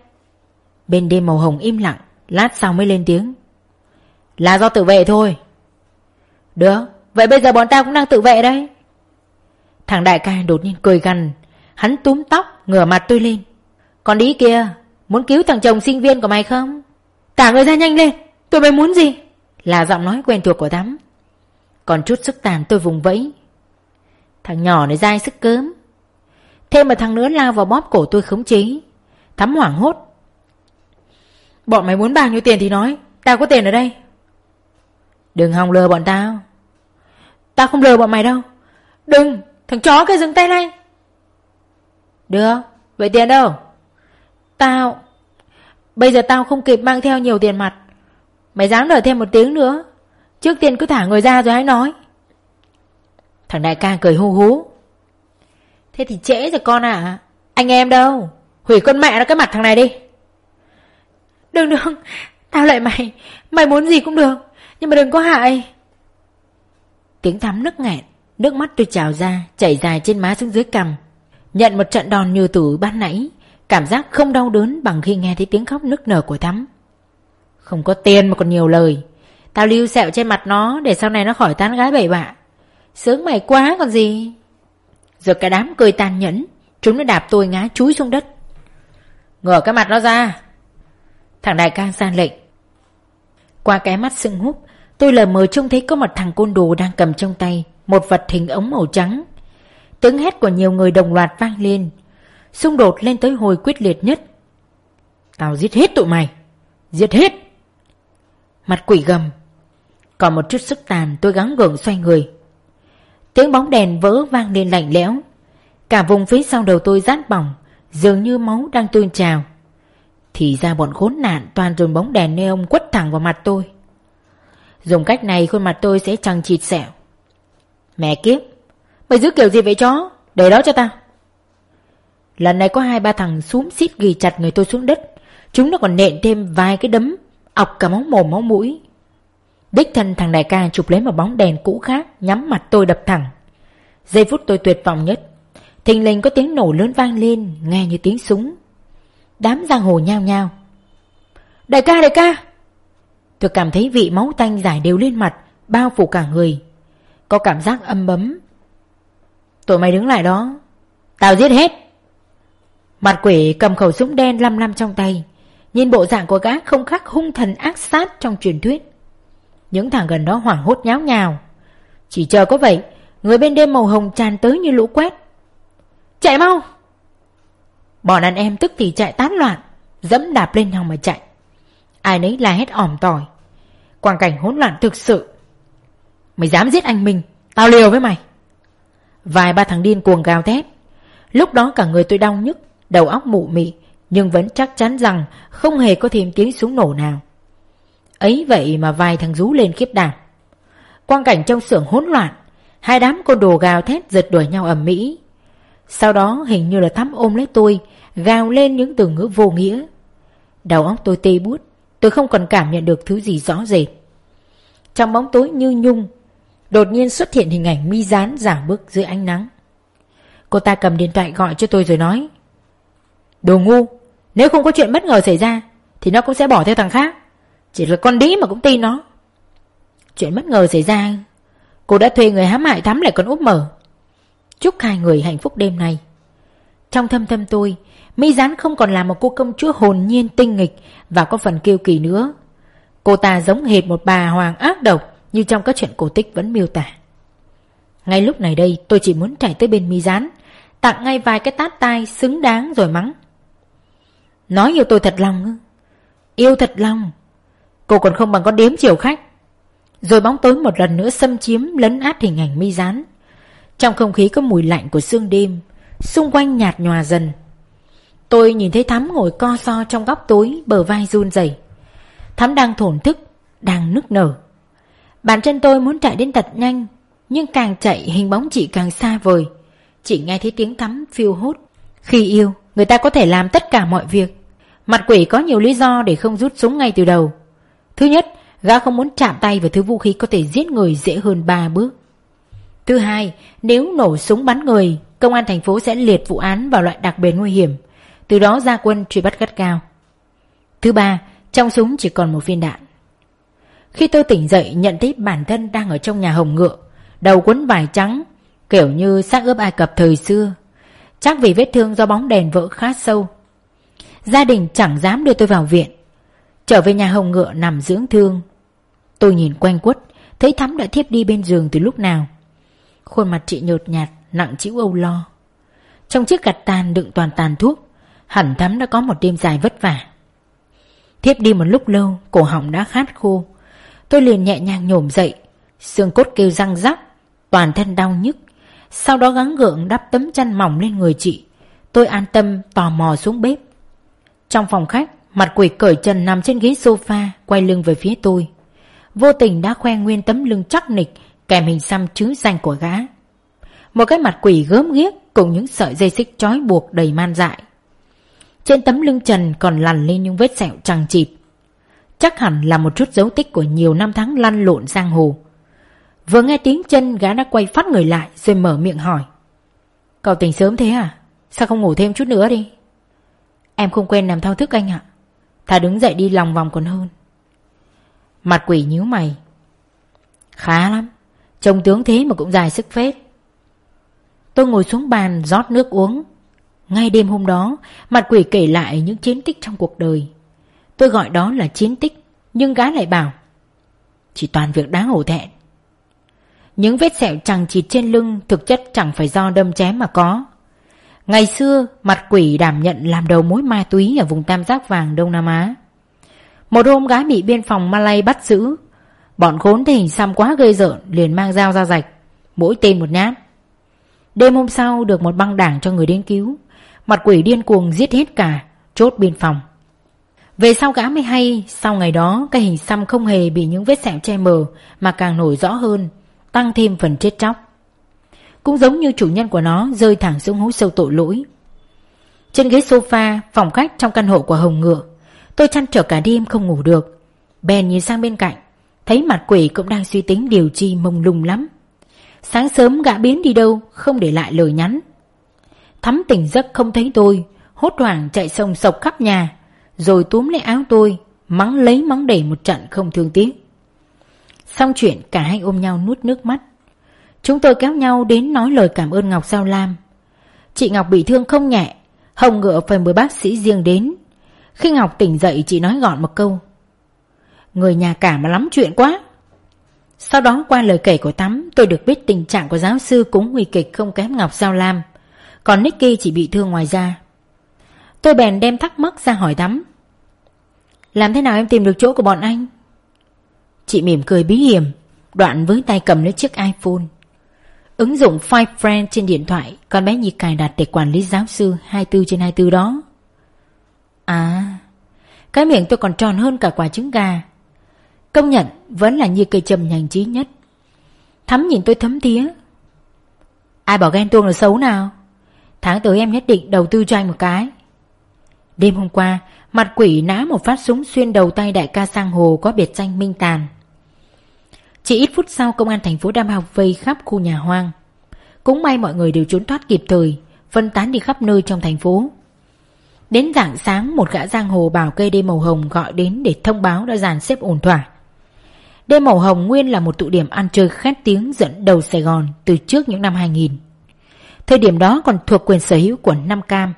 Bên đêm màu hồng im lặng. Lát sau mới lên tiếng. Là do tự vệ thôi. Được. Vậy bây giờ bọn tao cũng đang tự vệ đây. Thằng đại ca đột nhiên cười gằn. Hắn túm tóc, ngửa mặt tôi lên. Còn đi kia, Muốn cứu thằng chồng sinh viên của mày không? Cả người ra nhanh lên. Tụi mày muốn gì? Là giọng nói quen thuộc của Thắm. Còn chút sức tàn tôi vùng vẫy. Thằng nhỏ này dai sức cớm. Thêm một thằng nữa lao vào bóp cổ tôi khống chế. Thắm hoảng hốt. Bọn mày muốn bao nhiêu tiền thì nói, Tao có tiền ở đây. Đừng hòng lừa bọn tao. Tao không lừa bọn mày đâu. Đừng, Thằng chó kia dừng tay này Được, Vậy tiền đâu? Tao, Bây giờ tao không kịp mang theo nhiều tiền mặt. Mày dám đợi thêm một tiếng nữa. Trước tiên cứ thả người ra rồi hãy nói. Thằng đại ca cười hú hú. Thế thì trễ rồi con à. Anh em đâu? Hủy con mẹ nó cái mặt thằng này đi. Đừng đừng Tao lại mày. Mày muốn gì cũng được. Nhưng mà đừng có hại. Tiếng thắm nức nghẹn. Nước mắt tôi trào ra, Chảy dài trên má xuống dưới cằm. Nhận một trận đòn như tử ban nãy. Cảm giác không đau đớn bằng khi nghe thấy tiếng khóc nức nở của Thắm. Không có tiền mà còn nhiều lời. Tao lưu sẹo trên mặt nó Để sau này nó khỏi tán gái bậy bạ. Sướng mày quá còn gì. Rồi cả đám cười tàn nhẫn. Chúng nó đạp tôi ngã chúi xuống đất. Ngửa cái mặt nó ra. Thằng đại ca ra lệnh. Qua cái mắt sưng húp, Tôi lờ mờ trông thấy có một thằng côn đồ đang cầm trong tay Một vật hình ống màu trắng. Tiếng hét của nhiều người đồng loạt vang lên. Xung đột lên tới hồi quyết liệt nhất. Tao giết hết tụi mày. Giết hết. Mặt quỷ gầm. Còn một chút sức tàn tôi gắng gượng xoay người. Tiếng bóng đèn vỡ vang lên lạnh lẽo. Cả vùng phía sau đầu tôi rát bỏng, Dường như máu đang tuôn trào. Thì ra bọn khốn nạn toàn dùng bóng đèn neon quất thẳng vào mặt tôi. Dùng cách này khuôn mặt tôi sẽ chẳng chịt sẹo Mẹ kiếp, Mày giữ kiểu gì vậy chó? Để đó cho tao. Lần này có hai ba thằng xuống xít ghi chặt người tôi xuống đất. Chúng nó còn nện thêm vài cái đấm, ọc cả máu mồm máu mũi. Đích thân thằng đại ca chụp lấy một bóng đèn cũ khác, Nhắm mặt tôi đập thẳng. Giây phút tôi tuyệt vọng nhất. Thình lình có tiếng nổ lớn vang lên, Nghe như tiếng súng. Đám giang hồ nhao nhao. Đại ca đại ca! Tôi cảm thấy vị máu tanh giải đều lên mặt, Bao phủ cả người. Có cảm giác âm bấm. Tụi mày đứng lại đó. Tao giết hết. Mặt quỷ cầm khẩu súng đen lăm lăm trong tay. Nhìn bộ dạng của gã không khác hung thần ác sát trong truyền thuyết. Những thằng gần đó hoảng hốt nháo nhào. Chỉ chờ có vậy, Người bên đêm màu hồng tràn tới như lũ quét. Chạy mau! Bọn đàn em tức thì chạy tán loạn, Dẫm đạp lên nhau mà chạy. Ai nấy la hét ỏm tỏi. Quang cảnh hỗn loạn thực sự. Mày dám giết anh mình Tao liều với mày. Vài ba thằng điên cuồng gào thét. Lúc đó cả người tôi đau nhức, Đầu óc mụ mị, Nhưng vẫn chắc chắn rằng Không hề có thêm tiếng súng nổ nào. Ấy vậy mà vài thằng rú lên khiếp đảm. Quang cảnh trong xưởng hỗn loạn, Hai đám côn đồ gào thét giật đuổi nhau ầm mỹ Sau đó hình như là thắm ôm lấy tôi, Gào lên những từ ngữ vô nghĩa. Đầu óc tôi tê bút Tôi không còn cảm nhận được thứ gì rõ rệt. Trong bóng tối như nhung, Đột nhiên xuất hiện hình ảnh mi rán giả bước dưới ánh nắng. Cô ta cầm điện thoại gọi cho tôi rồi nói, Đồ ngu, Nếu không có chuyện bất ngờ xảy ra, Thì nó cũng sẽ bỏ theo thằng khác. Chỉ là con đĩ mà cũng tin nó. Chuyện bất ngờ xảy ra. Cô đã thuê người hãm hại thắm lại con úp mở Chúc hai người hạnh phúc đêm nay. Trong thâm thâm tôi, Mỹ Gián không còn là một cô công chúa hồn nhiên tinh nghịch Và có phần kiêu kỳ nữa. Cô ta giống hệt một bà hoàng ác độc Như trong các chuyện cổ tích vẫn miêu tả. Ngay lúc này đây, tôi chỉ muốn chạy tới bên Mỹ Gián, Tặng ngay vài cái tát tai xứng đáng rồi mắng. Nói yêu tôi thật lòng Yêu thật lòng. Cô còn không bằng con đếm chiều khách. Rồi bóng tối một lần nữa xâm chiếm, lấn át hình ảnh mi rán Trong không khí có mùi lạnh của sương đêm, Xung quanh nhạt nhòa dần. Tôi nhìn thấy Thắm ngồi co so trong góc tối, Bờ vai run rẩy. Thắm đang thổn thức, Đang nức nở. Bàn chân tôi muốn chạy đến thật nhanh, Nhưng càng chạy hình bóng chị càng xa vời. Chỉ nghe thấy tiếng Thắm phiêu hốt. Khi yêu, Người ta có thể làm tất cả mọi việc. Mặt quỷ có nhiều lý do để không rút súng ngay từ đầu. Thứ nhất, Gã không muốn chạm tay vào thứ vũ khí có thể giết người dễ hơn ba bước. Thứ hai, Nếu nổ súng bắn người, Công an thành phố sẽ liệt vụ án vào loại đặc biệt nguy hiểm. Từ đó ra quân truy bắt gắt cao Thứ ba, Trong súng chỉ còn một viên đạn. Khi tôi tỉnh dậy, nhận thấy bản thân đang ở trong nhà hồng ngựa, Đầu quấn vải trắng, Kiểu như xác ướp Ai Cập thời xưa. Chắc vì vết thương do bóng đèn vỡ khá sâu. Gia đình chẳng dám đưa tôi vào viện. Trở về nhà hồng ngựa nằm dưỡng thương. Tôi nhìn quanh quất, Thấy Thắm đã thiếp đi bên giường từ lúc nào. Khuôn mặt chị nhợt nhạt, Nặng chịu âu lo. Trong chiếc gạt tàn đựng toàn tàn thuốc, Hẳn Thắm đã có một đêm dài vất vả. Thiếp đi một lúc lâu, Cổ họng đã khát khô. Tôi liền nhẹ nhàng nhổm dậy, Xương cốt kêu răng rắc, Toàn thân đau nhức. Sau đó gắng gượng đắp tấm chăn mỏng lên người chị. Tôi an tâm tò mò xuống bếp. Trong phòng khách Mặt quỷ cởi trần nằm trên ghế sofa, Quay lưng về phía tôi. Vô tình đã khoe nguyên tấm lưng chắc nịch, Kèm hình xăm chứ danh của gã. Một cái mặt quỷ gớm ghiếc Cùng những sợi dây xích trói buộc đầy man dại. Trên tấm lưng trần còn lằn lên những vết sẹo trăng chịp Chắc hẳn là một chút dấu tích của nhiều năm tháng lăn lộn giang hồ. Vừa nghe tiếng chân, gã đã quay phát người lại Rồi mở miệng hỏi. Cậu tỉnh sớm thế à? Sao không ngủ thêm chút nữa đi? Em không quên làm thao thức anh ạ. Thà đứng dậy đi lòng vòng còn hơn. Mặt quỷ nhíu mày. Khá lắm. Trông tướng thế mà cũng dài sức phết. Tôi ngồi xuống bàn rót nước uống. Ngay đêm hôm đó, Mặt quỷ kể lại những chiến tích trong cuộc đời. Tôi gọi đó là chiến tích, Nhưng gái lại bảo, Chỉ toàn việc đáng hổ thẹn. Những vết sẹo chẳng chịt trên lưng Thực chất chẳng phải do đâm chém mà có. Ngày xưa, mặt quỷ đảm nhận làm đầu mối ma túy ở vùng tam giác vàng Đông Nam Á. Một hôm gái bị biên phòng Malay bắt giữ. Bọn khốn thấy hình xăm quá gây rợn liền mang dao ra rạch, mỗi tên một nhát. Đêm hôm sau được một băng đảng cho người đến cứu. Mặt quỷ điên cuồng giết hết cả, chốt biên phòng. Về sau gã mới hay, sau ngày đó cái hình xăm không hề bị những vết sẹo che mờ mà càng nổi rõ hơn, tăng thêm phần chết chóc. Cũng giống như chủ nhân của nó, rơi thẳng xuống hố sâu tội lỗi. Trên ghế sofa, Phòng khách trong căn hộ của Hồng Ngựa, Tôi chăn trở cả đêm không ngủ được. Bèn nhìn sang bên cạnh, Thấy mặt quỷ cũng đang suy tính điều chi mông lung lắm. Sáng sớm gã biến đi đâu, Không để lại lời nhắn. Thắm tỉnh giấc không thấy tôi, Hốt hoảng chạy sông sộc khắp nhà, Rồi túm lấy áo tôi, Mắng lấy mắng đẩy một trận không thương tiếc. Xong chuyện, cả hai ôm nhau nuốt nước mắt. Chúng tôi kéo nhau đến nói lời cảm ơn Ngọc Sao Lam. Chị Ngọc bị thương không nhẹ, Hồng ngựa phải mời bác sĩ riêng đến. Khi Ngọc tỉnh dậy, chị nói gọn một câu. Người nhà cả mà lắm chuyện quá. Sau đó, qua lời kể của Tắm, Tôi được biết tình trạng của giáo sư cũng nguy kịch không kém Ngọc Sao Lam. Còn Nicky chỉ bị thương ngoài da. Tôi bèn đem thắc mắc ra hỏi Tắm. Làm thế nào em tìm được chỗ của bọn anh? Chị mỉm cười bí hiểm, Đoạn với tay cầm lấy chiếc iPhone. Ứng dụng Five Friend trên điện thoại. Con bé Nhi cài đặt để quản lý giáo sư 24 trên 24 đó. À Cái miệng tôi còn tròn hơn cả quả trứng gà. Công nhận, Vẫn là như cây châm nhanh trí nhất. Thắm nhìn tôi thấm thía. Ai bảo ghen tuông là xấu nào? Tháng tới em nhất định đầu tư cho anh một cái. Đêm hôm qua, Mặt quỷ nã một phát súng xuyên đầu tay đại ca sang hồ Có biệt danh Minh Tàn chỉ ít phút sau công an thành phố Đam Học vây khắp khu nhà hoang. Cũng may mọi người đều trốn thoát kịp thời, phân tán đi khắp nơi trong thành phố. Đến rạng sáng một gã giang hồ bảo cây đêm màu hồng gọi đến để thông báo đã dàn xếp ổn thỏa. Đêm màu hồng nguyên là một tụ điểm ăn chơi khét tiếng dẫn đầu Sài Gòn từ trước những năm 2000. Thời điểm đó còn thuộc quyền sở hữu của Nam Cam.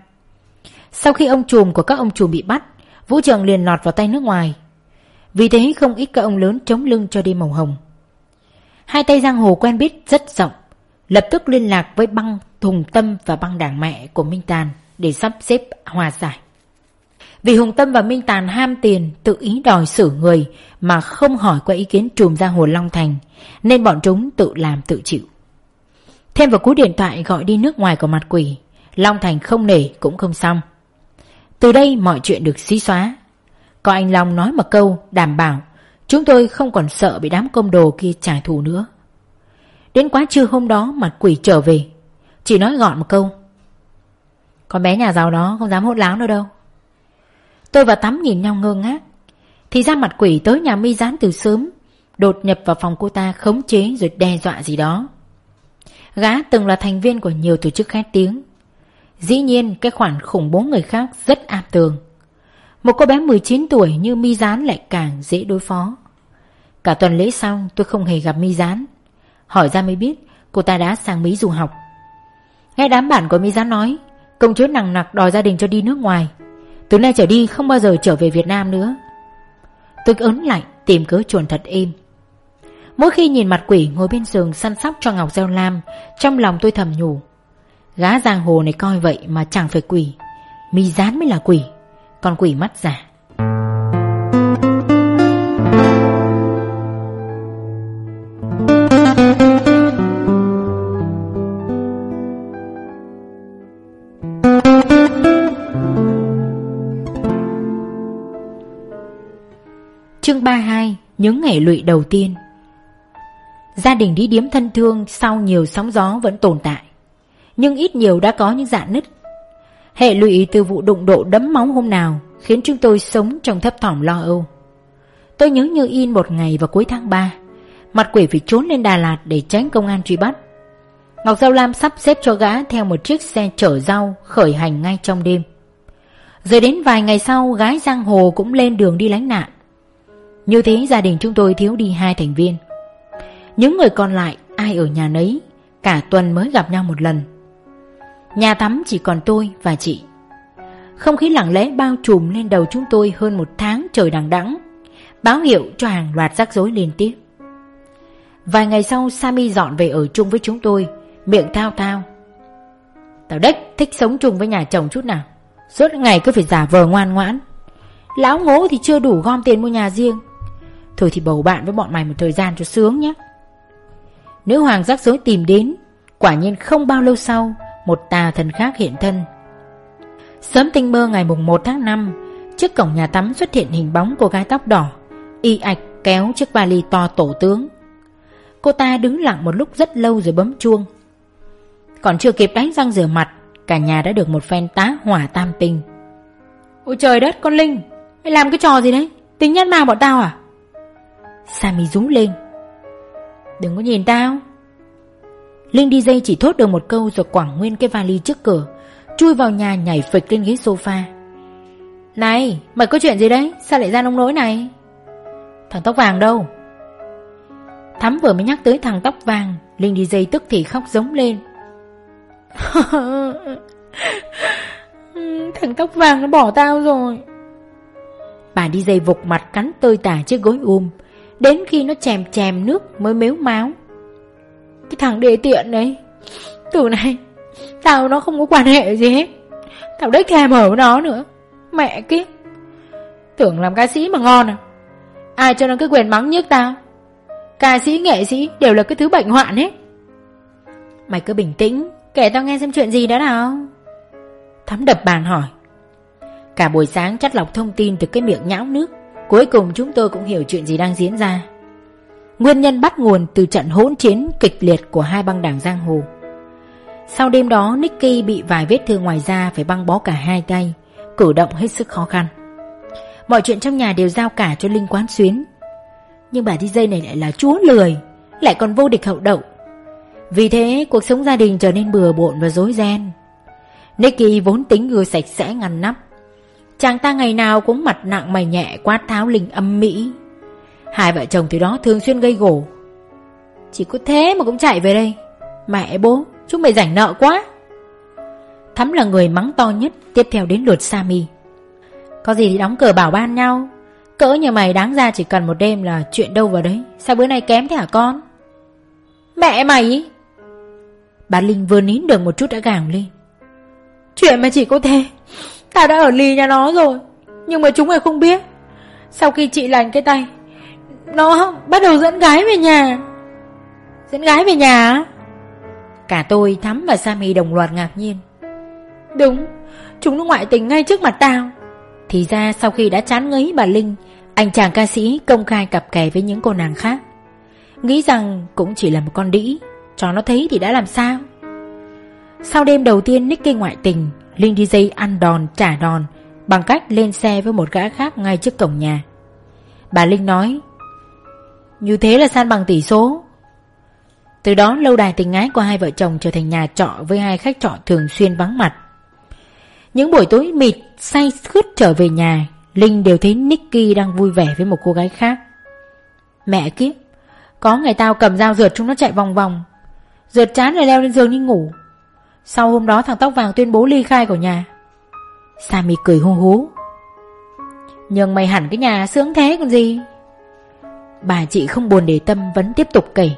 Sau khi ông trùm của các ông trùm bị bắt, vũ trường liền lọt vào tay nước ngoài. Vì thế không ít các ông lớn chống lưng cho đêm màu hồng. Hai tay giang hồ quen biết rất rộng, lập tức liên lạc với băng Hùng Tâm và băng đảng mẹ của Minh Tàn để sắp xếp hòa giải. Vì Hùng Tâm và Minh Tàn ham tiền tự ý đòi xử người mà không hỏi qua ý kiến trùm giang hồ Long Thành nên bọn chúng tự làm tự chịu. Thêm vào cú điện thoại gọi đi nước ngoài của mặt quỷ Long Thành không nể cũng không xong Từ đây mọi chuyện được xí xóa Có anh Long nói một câu đảm bảo Chúng tôi không còn sợ bị đám công đồ kia trả thù nữa. Đến quá trưa hôm đó mặt quỷ trở về. Chỉ nói gọn một câu. Con bé nhà giàu đó không dám hốt láo nữa đâu. Tôi và Tắm nhìn nhau ngơ ngác. Thì ra mặt quỷ tới nhà mi gián từ sớm, Đột nhập vào phòng cô ta khống chế rồi đe dọa gì đó. Gã từng là thành viên của nhiều tổ chức khét tiếng. Dĩ nhiên cái khoản khủng bố người khác rất áp tường. Một cô bé 19 tuổi như mi gián lại càng dễ đối phó. Cả tuần lễ xong tôi không hề gặp mi gián. Hỏi ra mới biết, cô ta đã sang Mỹ du học. Nghe đám bạn của mi gián nói, Công chúa nặng nặc đòi gia đình cho đi nước ngoài. Từ nay trở đi không bao giờ trở về Việt Nam nữa. Tôi ớn lạnh, tìm cớ chuồn thật êm. Mỗi khi nhìn mặt quỷ ngồi bên giường săn sóc cho Ngọc Gieo Lam, Trong lòng tôi thầm nhủ. Gã giang hồ này coi vậy mà chẳng phải quỷ. Mi Gián mới là quỷ con quỷ mắt giả Chương 32 Những ngày lụy đầu tiên. Gia đình đi điếm thân thương sau nhiều sóng gió vẫn tồn tại. Nhưng ít nhiều đã có những dạn nứt Hệ lụy từ vụ đụng độ đấm máu hôm nào, Khiến chúng tôi sống trong thấp thỏm lo âu. Tôi nhớ như in một ngày vào cuối tháng 3 Mặt quỷ phải trốn lên Đà Lạt để tránh công an truy bắt. Ngọc Giao Lam sắp xếp cho gã theo một chiếc xe chở rau khởi hành ngay trong đêm. Rồi đến vài ngày sau, gái giang hồ cũng lên đường đi lánh nạn. Như thế gia đình chúng tôi thiếu đi hai thành viên. Những người còn lại, ai ở nhà nấy, Cả tuần mới gặp nhau một lần. Nhà tắm chỉ còn tôi và chị. Không khí lặng lẽ bao trùm lên đầu chúng tôi hơn một tháng trời đằng đẵng. Báo hiệu cho hàng loạt rắc rối liên tiếp. Vài ngày sau, sami dọn về ở chung với chúng tôi, Miệng thao thao. Tao đếch, thích sống chung với nhà chồng chút nào? Suốt ngày cứ phải giả vờ ngoan ngoãn. Lão ngố thì chưa đủ gom tiền mua nhà riêng. Thôi thì bầu bạn với bọn mày một thời gian cho sướng nhé. Nữ hoàng rắc rối tìm đến, Quả nhiên không bao lâu sau một tà thần khác hiện thân. Sớm tinh mơ ngày mùng 1 tháng 5 Trước cổng nhà tắm xuất hiện hình bóng cô gái tóc đỏ Y ạch kéo chiếc vali to tổ tướng. Cô ta đứng lặng một lúc rất lâu rồi bấm chuông. Còn chưa kịp đánh răng rửa mặt Cả nhà đã được một phen tá hỏa tam tinh. Ôi trời đất con Linh Mày làm cái trò gì đấy? Tính nhất mang bọn tao à? Sammy rúng lên. Đừng có nhìn tao Linh đi dây chỉ thốt được một câu Rồi quẳng nguyên cái vali trước cửa, Chui vào nhà nhảy phịch lên ghế sofa. Này, mày có chuyện gì đấy? Sao lại ra nông nỗi này? Thằng tóc vàng đâu? Thắm vừa mới nhắc tới thằng tóc vàng, Linh đi dây tức thì khóc giống lên. [laughs] Thằng tóc vàng nó bỏ tao rồi. Bà đi dây vục mặt cắn tơi tả chiếc gối um Đến khi nó chèm chèm nước mới mếu máu. Cái thằng đề tiện đấy. Từ này, Tao nó không có quan hệ gì hết. Tao đếch thèm ở nó nữa. Mẹ kiếp. Tưởng làm ca sĩ mà ngon à. Ai cho nó cái quyền mắng nhức tao? Ca sĩ, nghệ sĩ đều là cái thứ bệnh hoạn hết. Mày cứ bình tĩnh, Kể tao nghe xem chuyện gì đó nào. Thắm đập bàn hỏi. Cả buổi sáng chắt lọc thông tin từ cái miệng nhão nước. Cuối cùng chúng tôi cũng hiểu chuyện gì đang diễn ra. Nguyên nhân bắt nguồn từ trận hỗn chiến kịch liệt của hai băng đảng giang hồ. Sau đêm đó, Nicky bị vài vết thương ngoài da phải băng bó cả hai tay, Cử động hết sức khó khăn. Mọi chuyện trong nhà đều giao cả cho Linh Quán Xuyến. Nhưng bà DJ này lại là chúa lười, Lại còn vô địch hậu đậu. Vì thế, cuộc sống gia đình trở nên bừa bộn và rối ren. Nicky vốn tính người sạch sẽ ngăn nắp. Chàng ta ngày nào cũng mặt nặng mày nhẹ quát tháo Linh âm mỹ. Hai vợ chồng từ đó thường xuyên gây gổ. Chỉ có thế mà cũng chạy về đây. Mẹ, bố, Chúng mày rảnh nợ quá. Thắm là người mắng to nhất, Tiếp theo đến lượt Sami. Có gì thì đóng cửa bảo ban nhau. Cỡ như mày đáng ra chỉ cần một đêm là chuyện đâu vào đấy. Sao bữa nay kém thế hả con? Mẹ mày! Bà Linh vừa nín được một chút đã gào lên. Chuyện mà chỉ có thế. Tao đã ở lì nhà nó rồi. Nhưng mà chúng mày không biết. Sau khi chị lành cái tay nó bắt đầu dẫn gái về nhà. Dẫn gái về nhà Cả tôi Thắm và Sammy đồng loạt ngạc nhiên. Đúng Chúng nó ngoại tình ngay trước mặt tao. Thì ra sau khi đã chán ngấy bà Linh Anh chàng ca sĩ công khai cặp kè với những cô nàng khác. Nghĩ rằng cũng chỉ là một con đĩ Cho nó thấy thì đã làm sao? Sau đêm đầu tiên Nicky ngoại tình Linh đi dây ăn đòn trả đòn Bằng cách lên xe với một gã khác ngay trước cổng nhà. Bà Linh nói như thế là san bằng tỷ số. Từ đó, lâu đài tình ái của hai vợ chồng trở thành nhà trọ với hai khách trọ thường xuyên vắng mặt. Những buổi tối mịt, say khướt trở về nhà, Linh đều thấy Nicky đang vui vẻ với một cô gái khác. Mẹ kiếp, Có ngày tao cầm dao rượt chúng nó chạy vòng vòng. Rượt chán rồi leo lên giường đi ngủ. Sau hôm đó, thằng tóc vàng tuyên bố ly khai của nhà. Sammy cười hô hú Nhưng mày hẳn cái nhà sướng thế còn gì. Bà chị không buồn để tâm vẫn tiếp tục kể.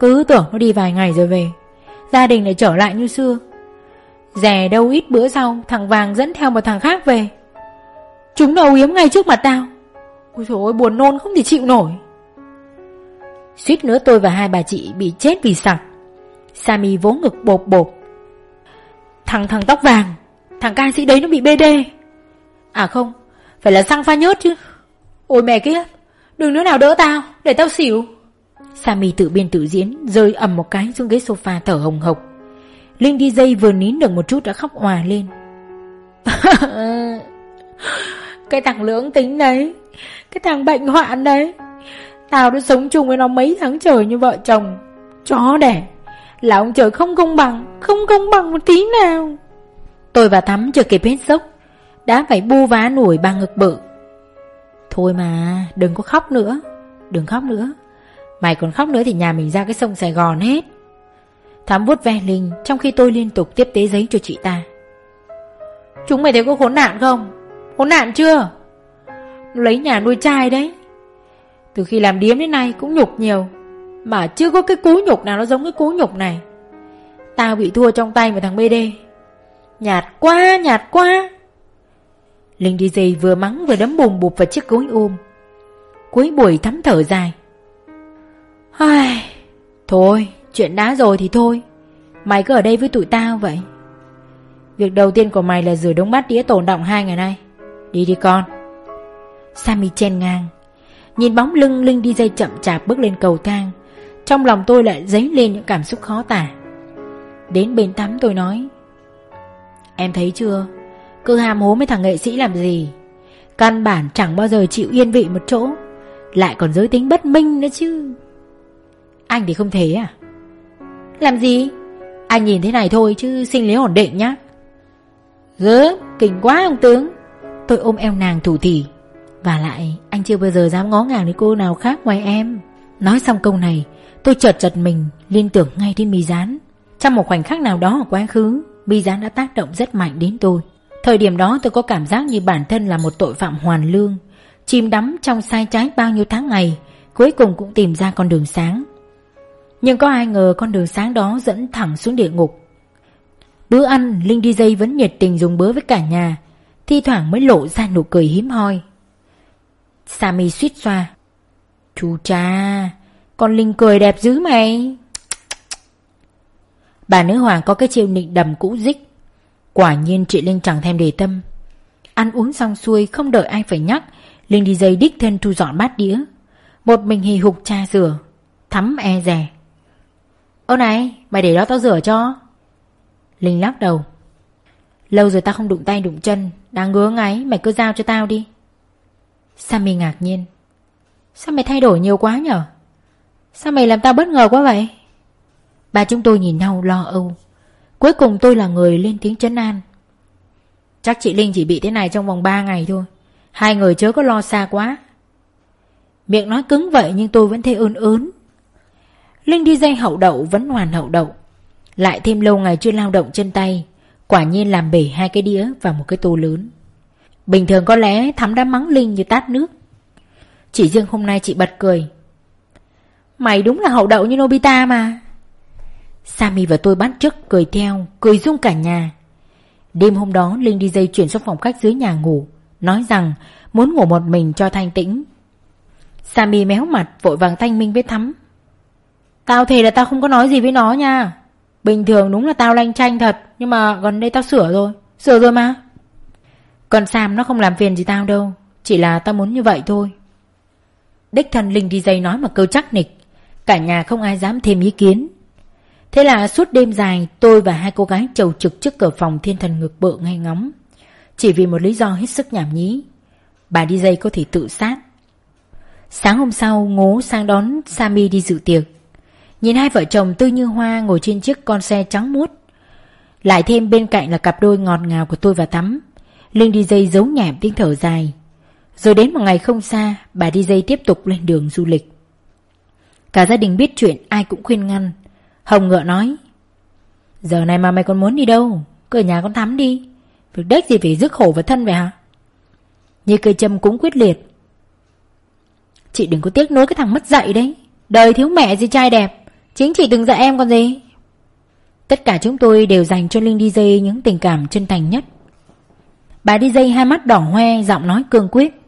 Cứ tưởng nó đi vài ngày rồi về, Gia đình lại trở lại như xưa. Rẻ đâu ít bữa sau, Thằng Vàng dẫn theo một thằng khác về. Chúng nó yếm ngay trước mặt tao. Ôi trời ơi buồn nôn không thể chịu nổi. Suýt nữa tôi và hai bà chị bị chết vì sặc. Sammy vỗ ngực bột bột Thằng thằng tóc vàng, Thằng ca sĩ đấy nó bị BD À không, Phải là xăng pha nhớt chứ. Ôi mẹ kia. Đừng đứa nào đỡ tao, Để tao xỉu. Sammy tự biên tự diễn, Rơi ầm một cái xuống ghế sofa thở hồng hộc. Linh đi dây vừa nín được một chút đã khóc hòa lên. [laughs] Cái thằng lưỡng tính đấy, Cái thằng bệnh hoạn đấy. Tao đã sống chung với nó mấy tháng trời như vợ chồng. Chó đẻ, là ông trời không công bằng, Không công bằng một tí nào. Tôi và Thắm chưa kịp hết sốc, Đã phải bu vá nổi ba ngực bự. Thôi mà, Đừng có khóc nữa. Đừng khóc nữa. Mày còn khóc nữa thì nhà mình ra cái sông Sài Gòn hết. Thám vuốt ve Linh Trong khi tôi liên tục tiếp tế giấy cho chị ta. Chúng mày thấy có khốn nạn không? Khốn nạn chưa? Lấy nhà nuôi trai đấy. Từ khi làm điếm đến nay cũng nhục nhiều. Mà chưa có cái cú nhục nào nó giống cái cú nhục này. Tao bị thua trong tay một thằng BD Nhạt quá nhạt quá. Linh DJ vừa mắng vừa đấm bùm bụp vào chiếc gối ôm. Cuối buổi thắm thở dài. Ai... Thôi, chuyện đã rồi thì thôi. Mày cứ ở đây với tụi tao vậy. Việc đầu tiên của mày là rửa đống bát đĩa tổn động hai ngày nay. Đi đi con. Sammy chen ngang. Nhìn bóng lưng Linh DJ chậm chạp bước lên cầu thang. Trong lòng tôi lại dấy lên những cảm xúc khó tả. Đến bên tắm tôi nói, Em thấy chưa? Cứ ham hố mấy thằng nghệ sĩ làm gì? Căn bản chẳng bao giờ chịu yên vị một chỗ. Lại còn giới tính bất minh nữa chứ. Anh thì không thế à? Làm gì? Anh nhìn thế này thôi chứ sinh lý ổn định nhá. Gớm Kinh quá ông tướng. Tôi ôm eo nàng thủ thỉ. Và lại, anh chưa bao giờ dám ngó ngàng đến cô nào khác ngoài em. Nói xong câu này, Tôi chợt chợt mình, liên tưởng ngay đến mi rán Trong một khoảnh khắc nào đó ở quá khứ mi rán đã tác động rất mạnh đến tôi. Thời điểm đó tôi có cảm giác như bản thân là một tội phạm hoàn lương. Chìm đắm trong sai trái bao nhiêu tháng ngày, Cuối cùng cũng tìm ra con đường sáng. Nhưng có ai ngờ con đường sáng đó dẫn thẳng xuống địa ngục. Bữa ăn, Linh DJ vẫn nhiệt tình dùng bữa với cả nhà. Thi thoảng mới lộ ra nụ cười hiếm hoi. Sammy suýt xoa. Chú cha, con Linh cười đẹp dữ mày. Bà nữ hoàng có cái chiêu nịnh đầm cũ dích. Quả nhiên chị Linh chẳng thèm để tâm. Ăn uống xong xuôi Không đợi ai phải nhắc, Linh đi dây đích thân thu dọn bát đĩa. Một mình hì hục cha rửa, Thắm e rè Ô này, mày để đó tao rửa cho. Linh lắc đầu. Lâu rồi tao không đụng tay đụng chân Đang ngứa ngáy, mày cứ giao cho tao đi. Sammy ngạc nhiên. Sao mày thay đổi nhiều quá nhở? Sao mày làm tao bất ngờ quá vậy? Ba chúng tôi nhìn nhau lo âu. Cuối cùng tôi là người lên tiếng chấn an. Chắc chị Linh chỉ bị thế này trong vòng 3 ngày thôi. Hai người chớ có lo xa quá. Miệng nói cứng vậy nhưng tôi vẫn thấy ơn ớn Linh đi dây hậu đậu vẫn hoàn hậu đậu. Lại thêm lâu ngày chưa lao động chân tay, Quả nhiên làm bể hai cái đĩa và một cái tô lớn. Bình thường có lẽ Thắm đã mắng Linh như tát nước. Chỉ riêng hôm nay chị bật cười. Mày đúng là hậu đậu như Nobita mà. Sammy và tôi bắt trước cười theo, Cười rung cả nhà. Đêm hôm đó, Linh đi dây chuyển xuống phòng khách dưới nhà ngủ, Nói rằng muốn ngủ một mình cho thanh tĩnh. Sammy méo mặt, vội vàng thanh minh với Thắm. Tao thề là tao không có nói gì với nó nha. Bình thường đúng là tao lanh chanh thật, Nhưng mà gần đây tao sửa rồi Sửa rồi mà. Còn Sam nó không làm phiền gì tao đâu, Chỉ là tao muốn như vậy thôi. Đích thân Linh đi dây nói một câu chắc nịch, Cả nhà không ai dám thêm ý kiến. Thế là suốt đêm dài, Tôi và hai cô gái chầu trực trước cửa phòng Thiên thần ngực bợ ngay ngóng. Chỉ vì một lý do hết sức nhảm nhí. Bà đi dây có thể tự sát. Sáng hôm sau, ngố sang đón Sami đi dự tiệc. Nhìn hai vợ chồng tươi như hoa ngồi trên chiếc con xe trắng muốt. Lại thêm bên cạnh là cặp đôi ngọt ngào của tôi và Tắm. Linh đi dây giấu nhảm tiếng thở dài. Rồi đến một ngày không xa, Bà đi dây tiếp tục lên đường du lịch. Cả gia đình biết chuyện, ai cũng khuyên ngăn. Hồng ngựa nói, Giờ này mà mày còn muốn đi đâu? Cứ ở nhà con Thắm đi. Việc đếch gì phải rước khổ vào thân vậy hả? Như cây châm cũng quyết liệt. Chị đừng có tiếc nuối cái thằng mất dạy đấy. Đời thiếu mẹ gì trai đẹp. Chính chị từng dạy em còn gì? Tất cả chúng tôi đều dành cho Linh DJ những tình cảm chân thành nhất. Bà DJ hai mắt đỏ hoe, Giọng nói cương quyết.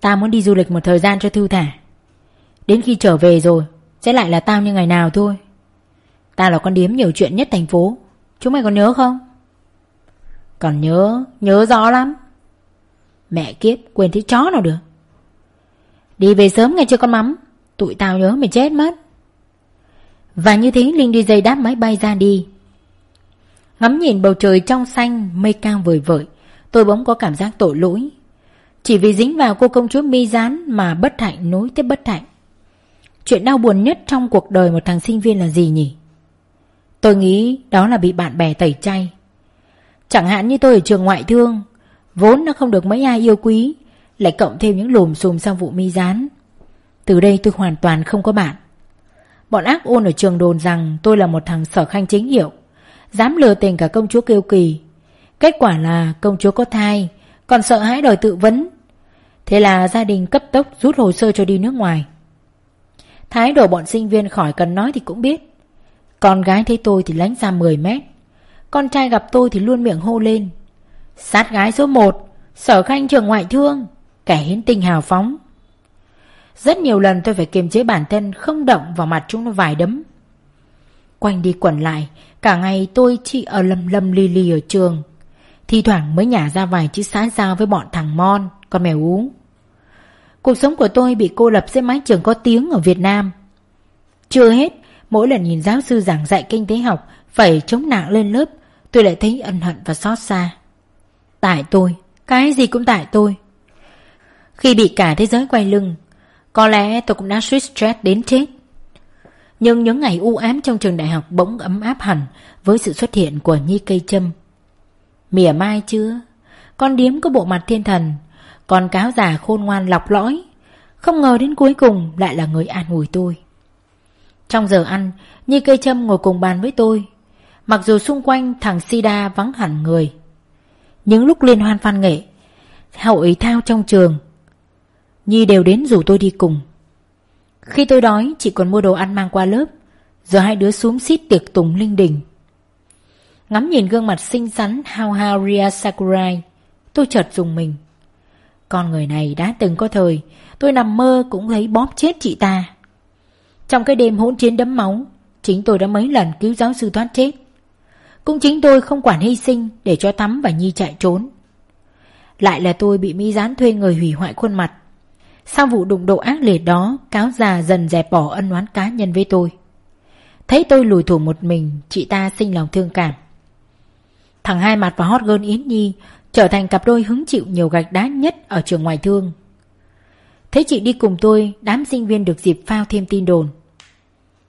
Ta muốn đi du lịch một thời gian cho thư thả. Đến khi trở về rồi, Sẽ lại là tao như ngày nào thôi. Ta là con điếm nhiều chuyện nhất thành phố. Chúng mày còn nhớ không? Còn nhớ Nhớ rõ lắm. Mẹ kiếp, quên thấy chó nào được. Đi về sớm nghe chưa con mắm. Tụi tao nhớ mày chết mất. Và như thế Linh đi dây đáp máy bay ra đi. Ngắm nhìn bầu trời trong xanh, Mây cao vời vợi. Tôi bỗng có cảm giác tội lỗi. Chỉ vì dính vào cô công chúa mi rán Mà bất hạnh, nối tiếp bất hạnh. Chuyện đau buồn nhất trong cuộc đời một thằng sinh viên là gì nhỉ? Tôi nghĩ đó là bị bạn bè tẩy chay. Chẳng hạn như tôi ở trường ngoại thương, Vốn đã không được mấy ai yêu quý, Lại cộng thêm những lùm xùm sang vụ mi rán Từ đây tôi hoàn toàn không có bạn. Bọn ác ôn ở trường đồn rằng tôi là một thằng sở khanh chính hiệu, Dám lừa tình cả công chúa kêu kỳ. Kết quả là công chúa có thai, Còn sợ hãi đòi tự vấn. Thế là gia đình cấp tốc rút hồ sơ cho đi nước ngoài. Thái độ bọn sinh viên khỏi cần nói thì cũng biết con gái thấy tôi thì lánh ra 10 mét. Con trai gặp tôi thì luôn miệng hô lên. Sát gái số 1 Sở khanh trường ngoại thương, Kẻ hiến tinh hào phóng. Rất nhiều lần tôi phải kiềm chế bản thân Không động vào mặt chúng nó vài đấm. Quanh đi quẩn lại, Cả ngày tôi chỉ ở lầm lầm li li ở trường. Thì thoảng mới nhả ra vài chữ xã giao với bọn thằng Mon, Con mèo ú. Cuộc sống của tôi bị cô lập dưới mái trường có tiếng ở Việt Nam. Chưa hết Mỗi lần nhìn giáo sư giảng dạy kinh tế học, Phải chống nặng lên lớp, Tôi lại thấy ân hận và xót xa. Tại tôi, Cái gì cũng tại tôi. Khi bị cả thế giới quay lưng, Có lẽ tôi cũng đã suýt stress đến chết. Nhưng những ngày u ám trong trường đại học Bỗng ấm áp hẳn Với sự xuất hiện của Nhi Cây Trâm. Mỉa mai chưa? Con điếm có bộ mặt thiên thần Con cáo già khôn ngoan lọc lõi. Không ngờ đến cuối cùng lại là người an ủi tôi trong giờ ăn, Nhi cây châm ngồi cùng bàn với tôi. Mặc dù xung quanh thằng Sida vắng hẳn người. Những lúc liên hoan văn nghệ, hội thao trong trường, Nhi đều đến rủ tôi đi cùng. Khi tôi đói, chỉ còn mua đồ ăn mang qua lớp, giờ hai đứa xuống xít tiệc tùng linh đình. Ngắm nhìn gương mặt xinh xắn hao hao Ria Sakurai, tôi chợt dùng mình. Con người này đã từng có thời, tôi nằm mơ cũng thấy bóp chết chị ta. Trong cái đêm hỗn chiến đấm máu, Chính tôi đã mấy lần cứu giáo sư thoát chết. Cũng chính tôi không quản hy sinh Để cho Tắm và Nhi chạy trốn. Lại là tôi bị Mỹ gián thuê người hủy hoại khuôn mặt. Sau vụ đụng độ ác liệt đó, Cáo già dần dẹp bỏ ân oán cá nhân với tôi. Thấy tôi lùi thủ một mình, Chị ta sinh lòng thương cảm. Thằng hai mặt và hot girl Yến Nhi Trở thành cặp đôi hứng chịu nhiều gạch đá nhất Ở trường ngoài thương. Thấy chị đi cùng tôi, Đám sinh viên được dịp phao thêm tin đồn.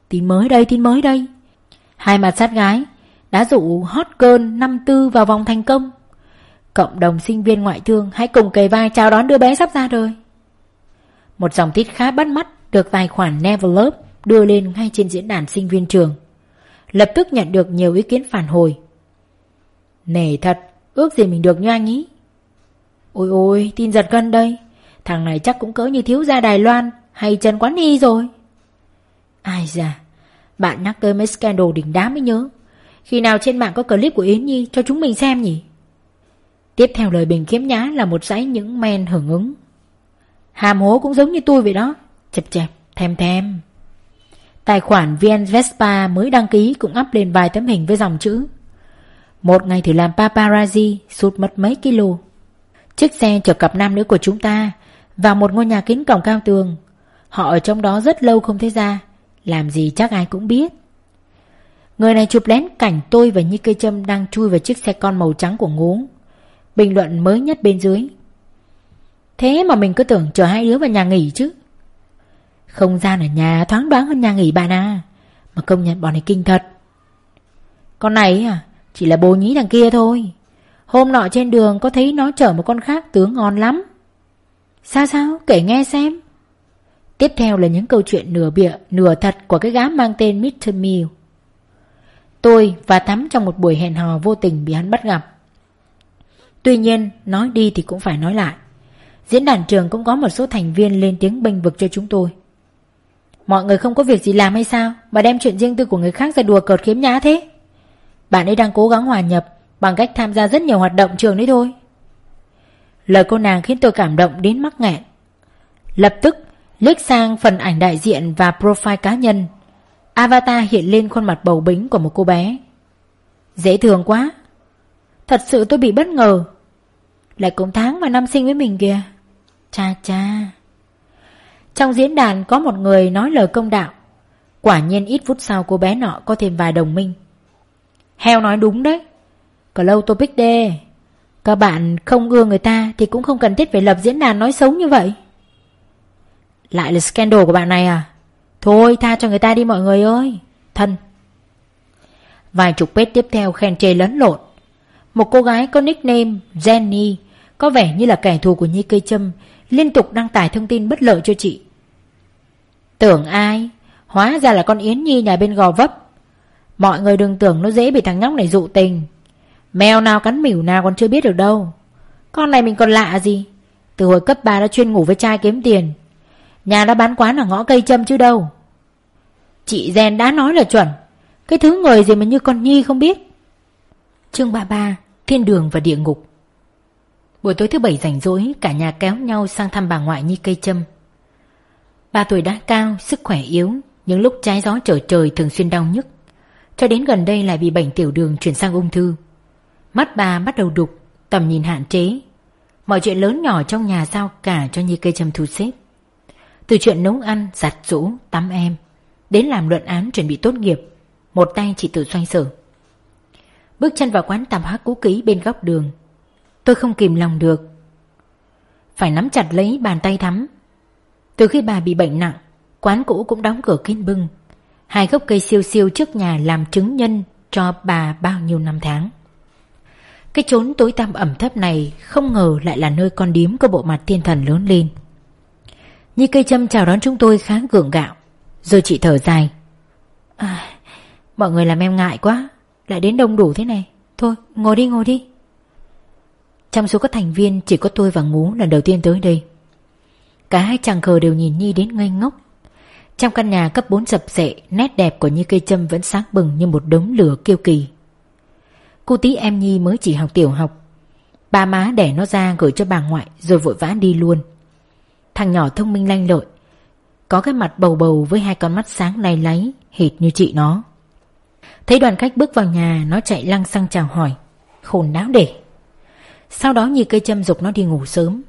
Tin mới đây tin mới đây Hai mặt sát gái Đã dụ hot girl năm tư vào vòng thành công Cộng đồng sinh viên ngoại thương hãy cùng kề vai chào đón đứa bé sắp ra đời. Một dòng tít khá bắt mắt được tài khoản Neverlove đưa lên ngay trên diễn đàn sinh viên trường. Lập tức nhận được nhiều ý kiến phản hồi. Nể thật, ước gì mình được như anh ý. Ôi ôi, tin giật gân đây. Thằng này chắc cũng cỡ như thiếu gia Đài Loan hay Trần Quán Y rồi. Ai già? bạn nhắc tới mấy scandal đỉnh đá mới nhớ. Khi nào trên mạng có clip của Yến Nhi cho chúng mình xem nhỉ? Tiếp theo lời bình kiếm nhá là một dãy những men hưởng ứng. Hàm hố cũng giống như tôi vậy đó. Chẹp chẹp, thèm thèm. Tài khoản VN Vespa mới đăng ký cũng up lên vài tấm hình với dòng chữ. Một ngày thử làm paparazzi sụt mất mấy kilo. Chiếc xe chở cặp nam nữ của chúng ta vào một ngôi nhà kính cổng cao tường. Họ ở trong đó rất lâu không thấy ra. Làm gì chắc ai cũng biết. Người này chụp lén cảnh tôi và Nhi Cây Trâm đang chui vào chiếc xe con màu trắng của ngốn. Bình luận mới nhất bên dưới. Thế mà mình cứ tưởng chờ hai đứa vào nhà nghỉ chứ. Không gian ở nhà thoáng đoán hơn nhà nghỉ bạn à. Mà công nhận bọn này kinh thật. Con này à, chỉ là bố nhí thằng kia thôi. Hôm nọ trên đường có thấy nó chở một con khác tướng ngon lắm. Sao sao, kể nghe xem. Tiếp theo là những câu chuyện nửa bịa, nửa thật của cái gã mang tên Mr. Mill. Tôi và Thắm trong một buổi hẹn hò vô tình bị hắn bắt gặp. Tuy nhiên, nói đi thì cũng phải nói lại. Diễn đàn trường cũng có một số thành viên lên tiếng bênh vực cho chúng tôi. Mọi người không có việc gì làm hay sao Mà đem chuyện riêng tư của người khác ra đùa cợt khiếm nhã thế Bạn ấy đang cố gắng hòa nhập Bằng cách tham gia rất nhiều hoạt động trường đấy thôi Lời cô nàng khiến tôi cảm động đến mắc nghẹn Lập tức liếc sang phần ảnh đại diện và profile cá nhân, Avatar hiện lên khuôn mặt bầu bính của một cô bé. Dễ thương quá. Thật sự tôi bị bất ngờ. Lại cùng tháng và năm sinh với mình kìa. Cha cha. Trong diễn đàn có một người nói lời công đạo. Quả nhiên ít phút sau cô bé nọ có thêm vài đồng minh. Heo nói đúng đấy. Clow topic D. Các bạn không ưa người ta Thì cũng không cần thiết phải lập diễn đàn nói xấu như vậy. Lại là scandal của bạn này à? Thôi, tha cho người ta đi mọi người ơi. Thân. Vài chục page tiếp theo khen chê lẫn lộn. Một cô gái có nickname Jenny, Có vẻ như là kẻ thù của Nhi Cây Trâm, Liên tục đăng tải thông tin bất lợi cho chị. Tưởng ai? Hóa ra là con Yến Nhi nhà bên gò vấp. Mọi người đừng tưởng nó dễ bị thằng nhóc này dụ tình. Mèo nào cắn mỉu nào còn chưa biết được đâu. Con này mình còn lạ gì? Từ hồi cấp 3 đã chuyên ngủ với trai kiếm tiền. Nhà đã bán quán ở ngõ cây châm chứ đâu Chị Gen đã nói là chuẩn Cái thứ người gì mà như con Nhi không biết Chương 33 Thiên đường và địa ngục Buổi tối thứ bảy rảnh rỗi Cả nhà kéo nhau sang thăm bà ngoại Nhi cây châm Bà tuổi đã cao, sức khỏe yếu, những lúc trái gió trở trời thường xuyên đau nhức. Cho đến gần đây lại bị bệnh tiểu đường chuyển sang ung thư. Mắt bà bắt đầu đục, tầm nhìn hạn chế. Mọi chuyện lớn nhỏ trong nhà giao cả cho nhi cây châm thu xếp. Từ chuyện nấu ăn, giặt rũ, tắm em, đến làm luận án chuẩn bị tốt nghiệp, một tay chỉ tự xoay sở. Bước chân vào quán tạp hóa cũ kỹ bên góc đường. Tôi không kìm lòng được. Phải nắm chặt lấy bàn tay thắm từ khi bà bị bệnh nặng, quán cũ cũng đóng cửa kín bưng. Hai gốc cây siêu siêu trước nhà làm chứng nhân cho bà bao nhiêu năm tháng. Cái chốn tối tăm ẩm thấp này không ngờ lại là nơi con điếm có bộ mặt thiên thần lớn lên. Như cây châm chào đón chúng tôi khá gượng gạo, rồi chị thở dài. À, mọi người làm em ngại quá, lại đến đông đủ thế này. Thôi, ngồi đi ngồi đi. Trong số các thành viên chỉ có tôi và Ngú lần đầu tiên tới đây. Cả hai chàng khờ đều nhìn Nhi đến ngây ngốc Trong căn nhà cấp 4 sập sệ Nét đẹp của Nhi cây châm vẫn sáng bừng Như một đống lửa kiêu kỳ Cô tí em Nhi mới chỉ học tiểu học Ba má đẻ nó ra gửi cho bà ngoại Rồi vội vã đi luôn Thằng nhỏ thông minh lanh lợi Có cái mặt bầu bầu với hai con mắt sáng này láy Hệt như chị nó Thấy đoàn khách bước vào nhà Nó chạy lăng xăng chào hỏi Khôn đáo để Sau đó như cây châm dục nó đi ngủ sớm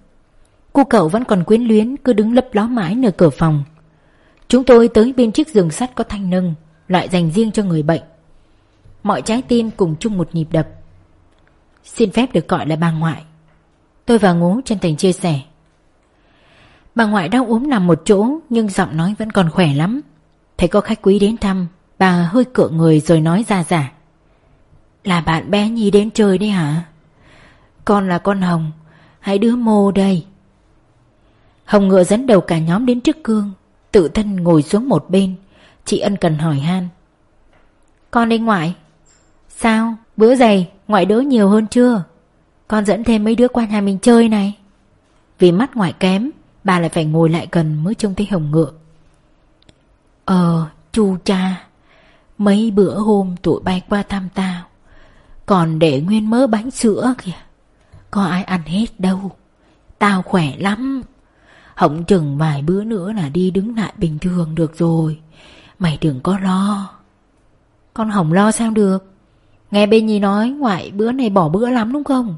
Cô cậu vẫn còn quyến luyến cứ đứng lấp ló mãi nơi cửa phòng. Chúng tôi tới bên chiếc giường sắt có thanh nâng, loại dành riêng cho người bệnh. Mọi trái tim cùng chung một nhịp đập. Xin phép được gọi là bà ngoại. Tôi và ngố chân thành chia sẻ. Bà ngoại đau ốm nằm một chỗ nhưng giọng nói vẫn còn khỏe lắm. Thấy có khách quý đến thăm, bà hơi cựa người rồi nói ra giả. Là bạn bé Nhi đến chơi đấy hả? Con là con Hồng Hãy đứa mô đây. Hồng ngựa dẫn đầu cả nhóm đến trước gương Tự thân ngồi xuống một bên. Chị ân cần hỏi han. Con đi ngoại. Sao? Bữa giày ngoại đỡ nhiều hơn chưa? Con dẫn thêm mấy đứa qua nhà mình chơi này. Vì mắt ngoại kém Bà lại phải ngồi lại gần mới trông thấy Hồng ngựa. Ờ chu cha, Mấy bữa hôm tụi bay qua thăm tao, Còn để nguyên mớ bánh sữa kìa. Có ai ăn hết đâu, Tao khỏe lắm. Hổng chừng vài bữa nữa là đi đứng lại bình thường được rồi. Mày đừng có lo. Con Hồng lo sao được? Nghe bên nhì nói ngoại bữa này bỏ bữa lắm đúng không?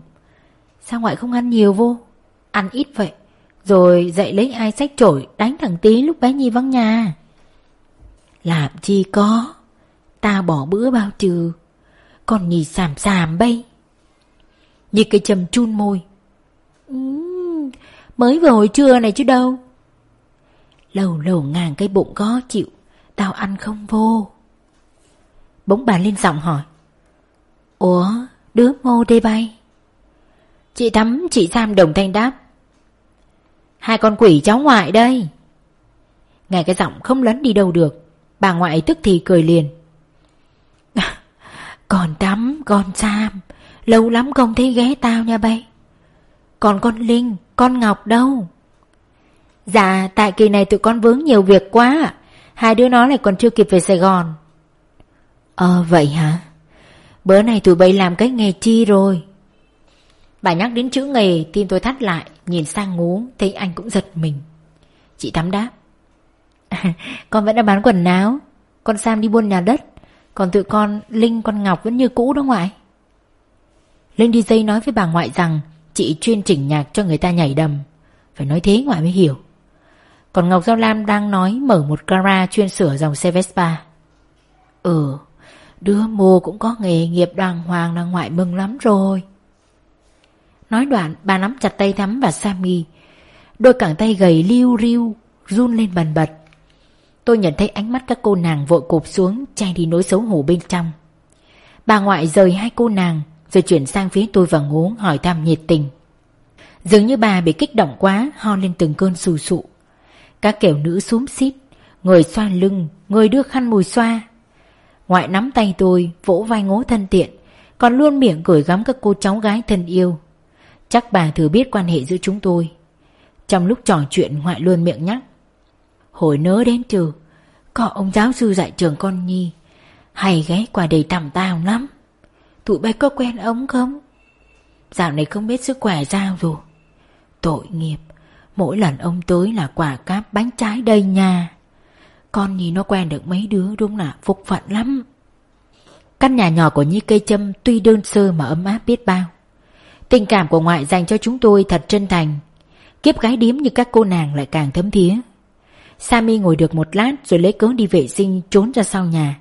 Sao ngoại không ăn nhiều vô? Ăn ít vậy. Rồi dậy lấy ai sách chổi đánh thằng tí lúc bé Nhi vắng nhà. Làm chi có ta bỏ bữa bao trừ Còn nhì xàm xàm bay. Như cây chầm chun môi. Uhm, Mới vừa hồi trưa này chứ đâu. Lâu lâu ngàn cái bụng có chịu Tao ăn không vô. Bỗng bà lên giọng hỏi. Ủa đứa mô đê bay? Chị Thắm chị Sam đồng thanh đáp. Hai con quỷ cháu ngoại đây. Nghe cái giọng không lấn đi đâu được, Bà ngoại tức thì cười liền. [laughs] Con tắm, con Sam, Lâu lắm không thấy ghé tao nha bay. Còn con Linh, Con Ngọc đâu? Dạ tại kỳ này tụi con vướng nhiều việc quá Hai đứa nó lại còn chưa kịp về Sài Gòn. Ờ vậy hả? Bữa này tụi bay làm cái nghề chi rồi? Bà nhắc đến chữ nghề, Tim tôi thắt lại. Nhìn sang ngú, Thấy anh cũng giật mình. Chị Thắm đáp. [laughs] Con vẫn đang bán quần áo. Con Sam đi buôn nhà đất. Còn tụi con, Linh, con Ngọc vẫn như cũ đó ngoại. Linh đi dây nói với bà ngoại rằng Chị chuyên chỉnh nhạc cho người ta nhảy đầm. Phải nói thế ngoại mới hiểu. Còn Ngọc Giao Lam đang nói Mở một gara chuyên sửa dòng xe Vespa. Ừ Đứa mô cũng có nghề nghiệp đàng hoàng là ngoại mừng lắm rồi. Nói đoạn, bà nắm chặt tay Thắm và Sammy. Đôi cẳng tay gầy liu riu, Run lên bần bật. Tôi nhận thấy ánh mắt các cô nàng vội cụp xuống, Che đi nỗi xấu hổ bên trong. Bà ngoại rời hai cô nàng, Rồi chuyển sang phía tôi và ngố, hỏi thăm nhiệt tình. Dường như bà bị kích động quá, Ho lên từng cơn sù sụ Các kiểu nữ xúm xít Người xoa lưng, Người đưa khăn mùi xoa. Ngoại nắm tay tôi, Vỗ vai ngố thân tiện Còn luôn miệng gửi gắm các cô cháu gái thân yêu. Chắc bà thừa biết quan hệ giữa chúng tôi. Trong lúc trò chuyện, ngoại luôn miệng nhắc. Hồi nớ đến trừ Có ông giáo sư dạy trường con Nhi. Hay ghé qua đầy tầm tao lắm. Tụi bay có quen ông không? Dạo này không biết sức khỏe sao rồi. Tội nghiệp, Mỗi lần ông tới là quả cáp bánh trái đầy nhà. Con Nhi nó quen được mấy đứa đúng là phục phận lắm. Căn nhà nhỏ của Nhi cây châm tuy đơn sơ mà ấm áp biết bao. Tình cảm của ngoại dành cho chúng tôi thật chân thành. Kiếp gái điếm như các cô nàng lại càng thấm thía. Sammy ngồi được một lát rồi lấy cớ đi vệ sinh, trốn ra sau nhà.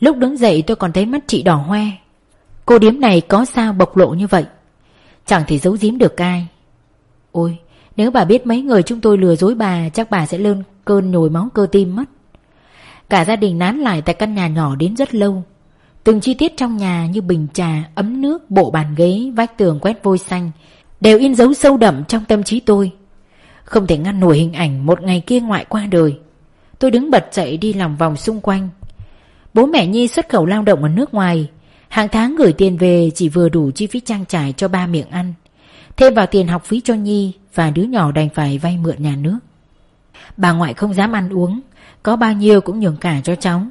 Lúc đứng dậy tôi còn thấy mắt chị đỏ hoe. Cô điếm này có sao bộc lộ như vậy? Chẳng thể giấu giếm được ai. Ôi, nếu bà biết mấy người chúng tôi lừa dối bà, Chắc bà sẽ lên cơn nhồi máu cơ tim mất. Cả gia đình nán lại tại căn nhà nhỏ đến rất lâu. Từng chi tiết trong nhà như bình trà, ấm nước, bộ bàn ghế, vách tường quét vôi xanh Đều in dấu sâu đậm trong tâm trí tôi. Không thể ngăn nổi hình ảnh một ngày kia ngoại qua đời. Tôi đứng bật dậy đi lòng vòng xung quanh. Bố mẹ Nhi xuất khẩu lao động ở nước ngoài. Hàng tháng gửi tiền về chỉ vừa đủ chi phí trang trải cho ba miệng ăn. Thêm vào tiền học phí cho Nhi Và đứa nhỏ đành phải vay mượn nhà nước. Bà ngoại không dám ăn uống. Có bao nhiêu cũng nhường cả cho cháu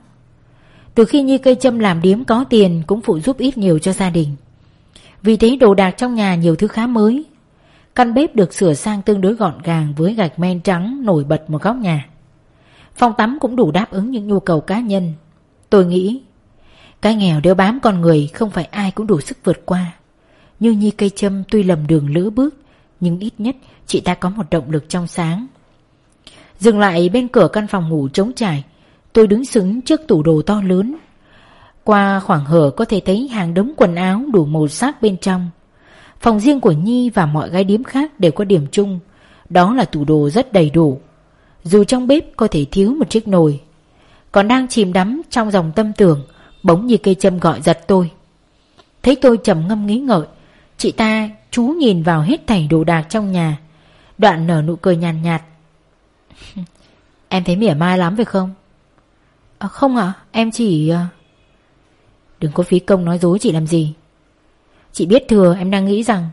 từ khi Nhi cây châm làm điếm có tiền Cũng phụ giúp ít nhiều cho gia đình. Vì thế đồ đạc trong nhà nhiều thứ khá mới. Căn bếp được sửa sang tương đối gọn gàng Với gạch men trắng nổi bật một góc nhà. Phòng tắm cũng đủ đáp ứng những nhu cầu cá nhân. Tôi nghĩ, Cái nghèo đeo bám con người Không phải ai cũng đủ sức vượt qua. Như Nhi cây châm tuy lầm đường lỡ bước, Nhưng ít nhất chị ta có một động lực trong sáng. Dừng lại bên cửa căn phòng ngủ trống trải Tôi đứng sững trước tủ đồ to lớn. Qua khoảng hở có thể thấy hàng đống quần áo đủ màu sắc bên trong. Phòng riêng của Nhi và mọi gái điếm khác đều có điểm chung. Đó là tủ đồ rất đầy đủ. Dù trong bếp có thể thiếu một chiếc nồi Còn đang chìm đắm trong dòng tâm tưởng Bỗng như cây châm gọi giật tôi. Thấy tôi trầm ngâm nghĩ ngợi Chị ta chú nhìn vào hết thảy đồ đạc trong nhà. Đoạn nở nụ cười nhàn nhạt, nhạt. [laughs] Em thấy mỉa mai lắm phải không? À, Không ạ Em chỉ à, Đừng có phí công nói dối chị làm gì. Chị biết thừa em đang nghĩ rằng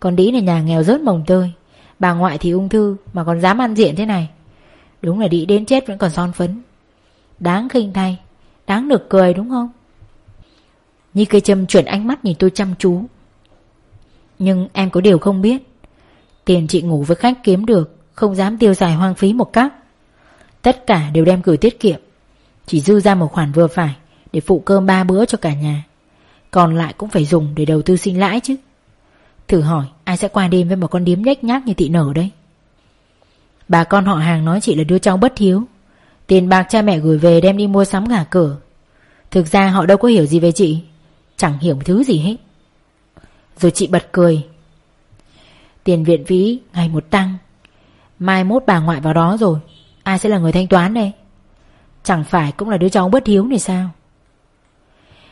Con đĩ này nhà nghèo rớt mồng tơi. Bà ngoại thì ung thư Mà còn dám ăn diện thế này. Đúng là đĩ đến chết vẫn còn son phấn. Đáng khinh thay Đáng được cười đúng không? Như cây châm chuyển ánh mắt nhìn tôi chăm chú. Nhưng em có điều không biết. Tiền chị ngủ với khách kiếm được Không dám tiêu xài hoang phí một cách Tất cả đều đem gửi tiết kiệm. Chỉ dư ra một khoản vừa phải Để phụ cơm ba bữa cho cả nhà. Còn lại cũng phải dùng để đầu tư sinh lãi chứ. Thử hỏi, ai sẽ qua đêm với một con điếm nhách nhác như thị nở đây Bà con họ hàng nói chị là đứa cháu bất hiếu. Tiền bạc cha mẹ gửi về đem đi mua sắm gà cửa. Thực ra họ đâu có hiểu gì về chị. Chẳng hiểu thứ gì hết. Rồi chị bật cười. Tiền viện phí ngày một tăng. Mai mốt bà ngoại vào đó rồi. Ai sẽ là người thanh toán đây? Chẳng phải cũng là đứa cháu bất hiếu này sao?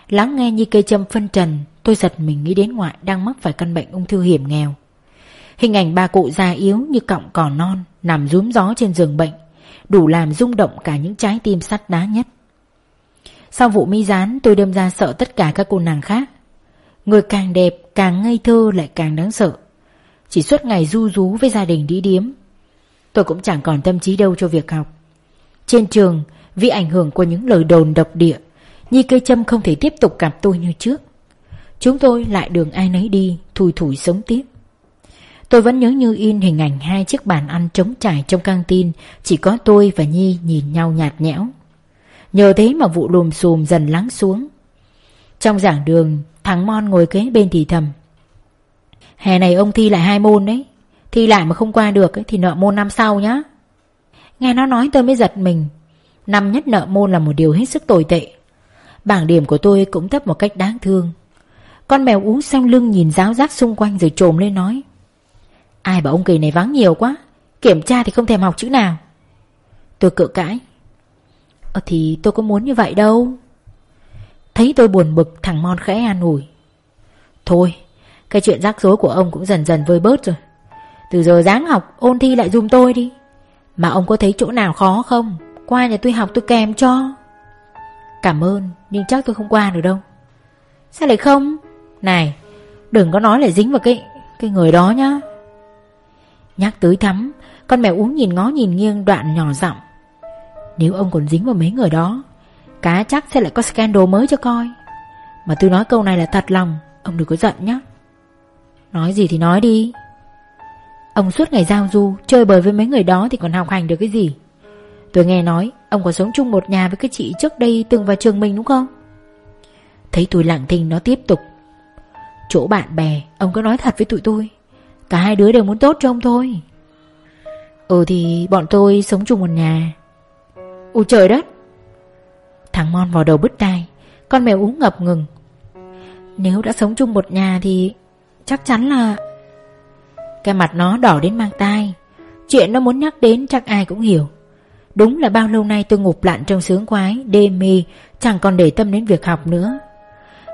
Lắng nghe như cây châm phân trần, Tôi giật mình nghĩ đến ngoại Đang mắc phải căn bệnh ung thư hiểm nghèo. Hình ảnh bà cụ già yếu như cọng cỏ non, Nằm rúm gió trên giường bệnh, Đủ làm rung động cả những trái tim sắt đá nhất. Sau vụ mi rán tôi đâm ra sợ tất cả các cô nàng khác. Người càng đẹp, càng ngây thơ lại càng đáng sợ. Chỉ suốt ngày du rú với gia đình đi điếm. Tôi cũng chẳng còn tâm trí đâu cho việc học. Trên trường vì ảnh hưởng của những lời đồn độc địa. Nhi cây châm không thể tiếp tục gặp tôi như trước. Chúng tôi lại đường ai nấy đi Thùi thủi sống tiếp. Tôi vẫn nhớ như in hình ảnh hai chiếc bàn ăn trống trải trong căng tin Chỉ có tôi và Nhi nhìn nhau nhạt nhẽo. Nhờ thế mà vụ lùm xùm dần lắng xuống. Trong giảng đường Thằng Mon ngồi kế bên thì thầm Hè này ông thi lại hai môn đấy Thi lại mà không qua được ấy, thì nợ môn năm sau nhá. Nghe nó nói tôi mới giật mình. Năm nhất nợ môn là một điều hết sức tồi tệ. Bảng điểm của tôi cũng thấp một cách đáng thương. Con mèo uống xong lưng nhìn giáo giác xung quanh rồi trồm lên nói, Ai bảo ông kỳ này vắng nhiều quá, Kiểm tra thì không thèm học chữ nào. Tôi cự cãi Ờ thì tôi có muốn như vậy đâu. Thấy tôi buồn bực, thằng Mon khẽ an ủi, Thôi, Cái chuyện rắc rối của ông cũng dần dần vơi bớt rồi. Từ giờ dáng học, ôn thi lại dùm tôi đi. Mà ông có thấy chỗ nào khó không? Qua nhà tôi học tôi kèm cho. Cảm ơn, Nhưng chắc tôi không qua được đâu. Sao lại không? Này, Đừng có nói lại dính vào cái cái người đó nhá. Nhắc tới thắm, Con mèo uống nhìn ngó nhìn nghiêng đoạn nhỏ giọng. Nếu ông còn dính vào mấy người đó, Cá chắc sẽ lại có scandal mới cho coi. Mà tôi nói câu này là thật lòng, Ông đừng có giận nhé Nói gì thì nói đi. Ông suốt ngày giao du, Chơi bời với mấy người đó thì còn học hành được cái gì? Tôi nghe nói, Ông có sống chung một nhà với cái chị trước đây Từng vào trường mình đúng không? Thấy tôi lặng thinh nó tiếp tục. Chỗ bạn bè, Ông cứ nói thật với tụi tôi. Cả hai đứa đều muốn tốt cho ông thôi. Ừ thì bọn tôi sống chung một nhà. Ôi trời đất! Thằng Mon vào đầu bứt tai, Con mèo uống ngập ngừng. Nếu đã sống chung một nhà thì Chắc chắn là Cái mặt nó đỏ đến mang tai. Chuyện nó muốn nhắc đến chắc ai cũng hiểu. Đúng là bao lâu nay tôi ngụp lặn trong sướng quái, Đê mê, Chẳng còn để tâm đến việc học nữa.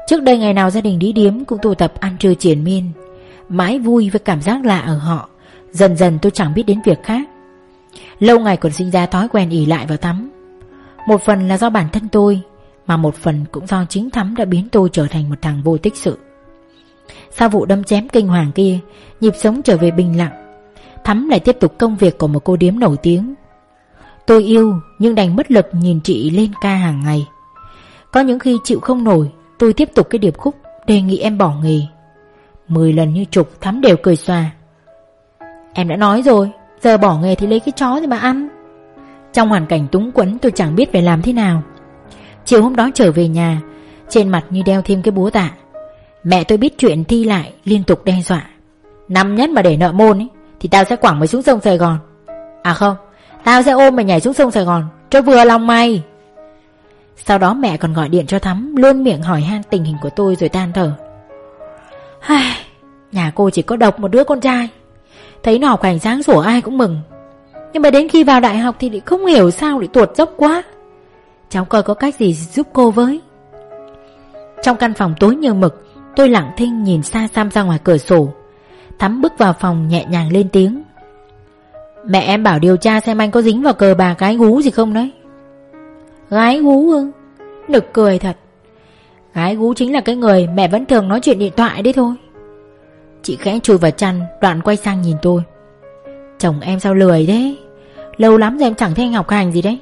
Trước đây ngày nào gia đình đi điếm Cũng tụ tập ăn trưa triển miên, Mãi vui với cảm giác lạ ở họ, Dần dần tôi chẳng biết đến việc khác. Lâu ngày còn sinh ra thói quen ỉ lại vào Thắm Một phần là do bản thân tôi, Mà một phần cũng do chính Thắm đã biến tôi trở thành một thằng vô tích sự. Sau vụ đâm chém kinh hoàng kia, Nhịp sống trở về bình lặng. Thắm lại tiếp tục công việc của một cô điếm nổi tiếng. Tôi yêu, nhưng đành bất lực nhìn chị lên ca hàng ngày. Có những khi chịu không nổi, Tôi tiếp tục cái điệp khúc Đề nghị em bỏ nghề. Mười lần như trục thắm đều cười xòa. Em đã nói rồi, Giờ bỏ nghề thì lấy cái chó gì mà ăn. Trong hoàn cảnh túng quẫn, tôi chẳng biết phải làm thế nào. Chiều hôm đó trở về nhà, Trên mặt như đeo thêm cái búa tạ. Mẹ tôi biết chuyện thi lại, Liên tục đe dọa. Năm nhất mà để nợ môn ấy, Thì tao sẽ quẳng mày xuống sông Sài Gòn. À không Tao sẽ ôm mày nhảy xuống sông Sài Gòn Cho vừa lòng mày. Sau đó mẹ còn gọi điện cho Thắm Luôn miệng hỏi han tình hình của tôi rồi tan thở. Ai, Nhà cô chỉ có độc một đứa con trai. Thấy nó học hành sáng sủa ai cũng mừng. Nhưng mà đến khi vào đại học thì lại không hiểu sao lại tuột dốc quá. Cháu coi có cách gì giúp cô với. Trong căn phòng tối như mực Tôi lặng thinh nhìn xa xăm ra ngoài cửa sổ. Thắm bước vào phòng nhẹ nhàng lên tiếng. Mẹ em bảo điều tra xem anh có dính vào cờ bà gái gú gì không đấy. Gái gú ư? Nực cười thật. Gái gú chính là cái người mẹ vẫn thường nói chuyện điện thoại đấy thôi. Chị khẽ chui vào chăn, Đoạn quay sang nhìn tôi. Chồng em sao lười thế? Lâu lắm rồi em chẳng thấy anh học hành gì đấy.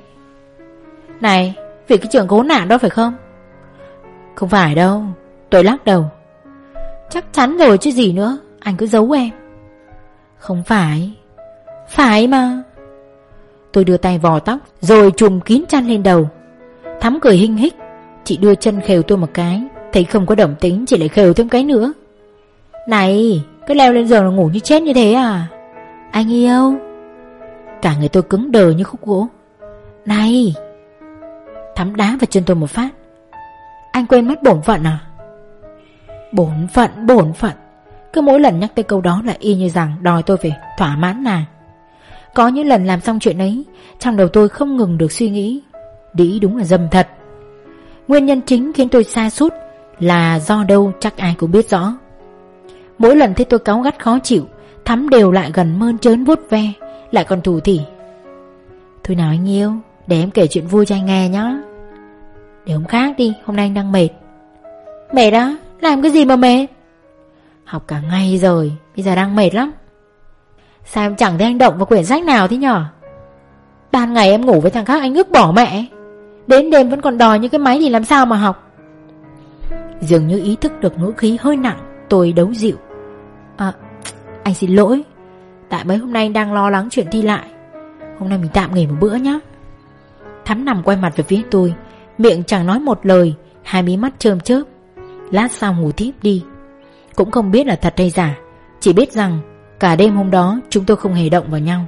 Này Vì cái trường cố nạn đó phải không? Không phải đâu, Tôi lắc đầu. Chắc chắn rồi chứ gì nữa, Anh cứ giấu em. Không phải. Phải mà. Tôi đưa tay vò tóc, Rồi trùm kín chăn lên đầu. Thắm cười hinh hích. Chị đưa chân khều tôi một cái. Thấy không có động tính, chị lại khều thêm cái nữa. Này, Cứ leo lên giường là ngủ như chết như thế à? Anh yêu. Cả người tôi cứng đờ như khúc gỗ. Này. Thắm đá vào chân tôi một phát. Anh quên mất bổn phận à? Bổn phận bổn phận. Cứ mỗi lần nhắc tới câu đó là y như rằng Đòi tôi phải thỏa mãn nàng. Có những lần làm xong chuyện ấy, Trong đầu tôi không ngừng được suy nghĩ. Đĩ đúng là dâm thật. Nguyên nhân chính khiến tôi xa sút Là do đâu chắc ai cũng biết rõ. Mỗi lần thấy tôi cáu gắt khó chịu, Thắm đều lại gần mơn trớn vuốt ve, Lại còn thủ thỉ. Thôi nào anh yêu, Để em kể chuyện vui cho anh nghe nhá. Để hôm khác đi, Hôm nay anh đang mệt. Mệt á? Làm cái gì mà mệt? Học cả ngày rồi, Bây giờ đang mệt lắm. Sao em chẳng thấy anh động vào quyển sách nào thế nhở? Ban ngày em ngủ với thằng khác anh ước bỏ mẹ. Đến đêm vẫn còn đòi những cái máy thì làm sao mà học? Dường như ý thức được ngữ khí hơi nặng, Tôi đấu dịu. À anh xin lỗi. Tại mấy hôm nay anh đang lo lắng chuyện thi lại. Hôm nay mình tạm nghỉ một bữa nhé Thắm nằm quay mặt về phía tôi. Miệng chẳng nói một lời. Hai mí mắt trơm chớp. Lát sau ngủ thiếp đi. Cũng không biết là thật hay giả. Chỉ biết rằng cả đêm hôm đó, Chúng tôi không hề động vào nhau.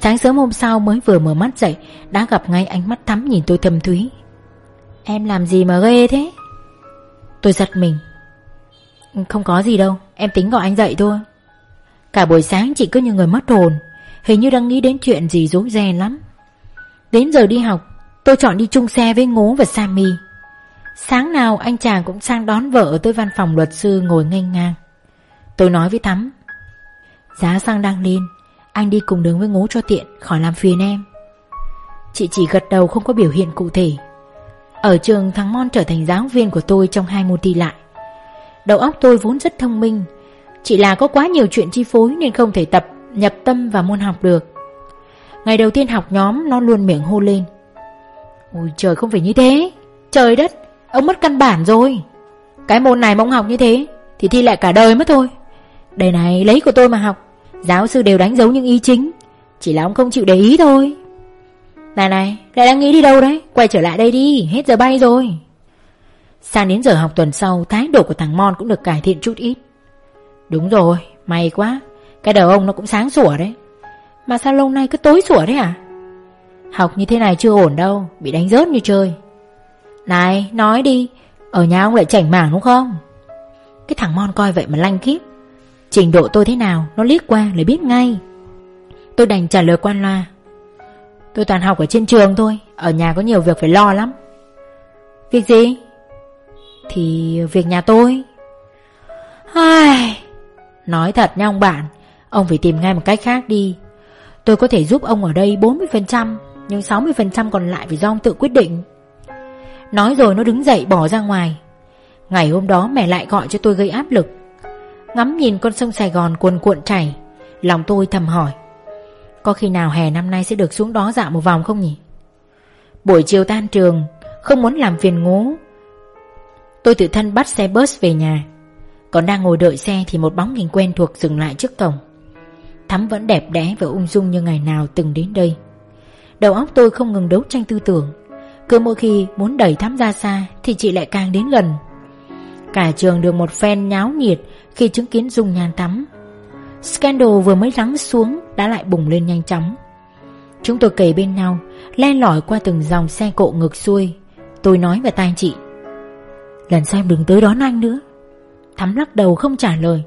Sáng sớm hôm sau mới vừa mở mắt dậy, Đã gặp ngay ánh mắt thắm nhìn tôi thâm thúy. Em làm gì mà ghê thế? Tôi giật mình. Không có gì đâu, Em tính gọi anh dậy thôi. Cả buổi sáng chị cứ như người mất hồn, Hình như đang nghĩ đến chuyện gì rối ren lắm. Đến giờ đi học, Tôi chọn đi chung xe với Ngố và Sammy. Sáng nào anh chàng cũng sang đón vợ tới văn phòng luật sư ngồi nghênh ngang. Tôi nói với Thắm Giá xăng đang lên. Anh đi cùng đường với Ngố cho tiện, Khỏi làm phiền em. Chị chỉ gật đầu không có biểu hiện cụ thể. Ở trường thằng Mon trở thành giáo viên của tôi Trong hai môn thi lại. Đầu óc tôi vốn rất thông minh. Chỉ là có quá nhiều chuyện chi phối Nên không thể tập, nhập tâm vào môn học được. Ngày đầu tiên học nhóm, Nó luôn miệng hô lên. Ôi trời, không phải như thế. Trời đất, Ông mất căn bản rồi. Cái môn này mà ông học như thế, Thì thi lại cả đời mất thôi. Đây này lấy của tôi mà học. Giáo sư đều đánh dấu những ý chính. Chỉ là ông không chịu để ý thôi. Này này, Lại đang nghĩ đi đâu đấy? Quay trở lại đây đi, Hết giờ bay rồi. Sang đến giờ học tuần sau, Thái độ của thằng Mon cũng được cải thiện chút ít. Đúng rồi, May quá. Cái đầu ông nó cũng sáng sủa đấy. Mà sao lâu nay cứ tối sủa đấy à Học như thế này chưa ổn đâu, Bị đánh rớt như chơi. Này, nói đi, Ở nhà ông lại chảnh mảng đúng không? Cái thằng Mon coi vậy mà lanh khiếp Trình độ tôi thế nào, Nó liếc qua lại biết ngay. Tôi đành trả lời quan loa. Tôi toàn học ở trên trường thôi, Ở nhà có nhiều việc phải lo lắm. Việc gì? Thì việc nhà tôi. Ai... Nói thật nha ông bạn, Ông phải tìm ngay một cách khác đi. Tôi có thể giúp ông ở đây 40% Nhưng 60% còn lại phải do ông tự quyết định. Nói rồi nó đứng dậy bỏ ra ngoài. Ngày hôm đó mẹ lại gọi cho tôi gây áp lực. Ngắm nhìn con sông Sài Gòn cuồn cuộn chảy. Lòng tôi thầm hỏi, Có khi nào hè năm nay sẽ được xuống đó dạo một vòng không nhỉ? Buổi chiều tan trường, Không muốn làm phiền ngố, Tôi tự thân bắt xe bus về nhà. Còn đang ngồi đợi xe Thì một bóng hình quen thuộc dừng lại trước cổng. Thắm vẫn đẹp đẽ và ung dung như ngày nào từng đến đây. Đầu óc tôi không ngừng đấu tranh tư tưởng. Cứ mỗi khi muốn đẩy Thắm ra xa Thì chị lại càng đến gần. Cả trường được một phen nháo nhiệt khi chứng kiến dung nhan tắm. Scandal vừa mới lắng xuống Đã lại bùng lên nhanh chóng. Chúng tôi kề bên nhau, Len lỏi qua từng dòng xe cộ ngược xuôi. Tôi nói vào tai chị, Lần sau em đừng tới đón anh nữa. Thắm lắc đầu không trả lời.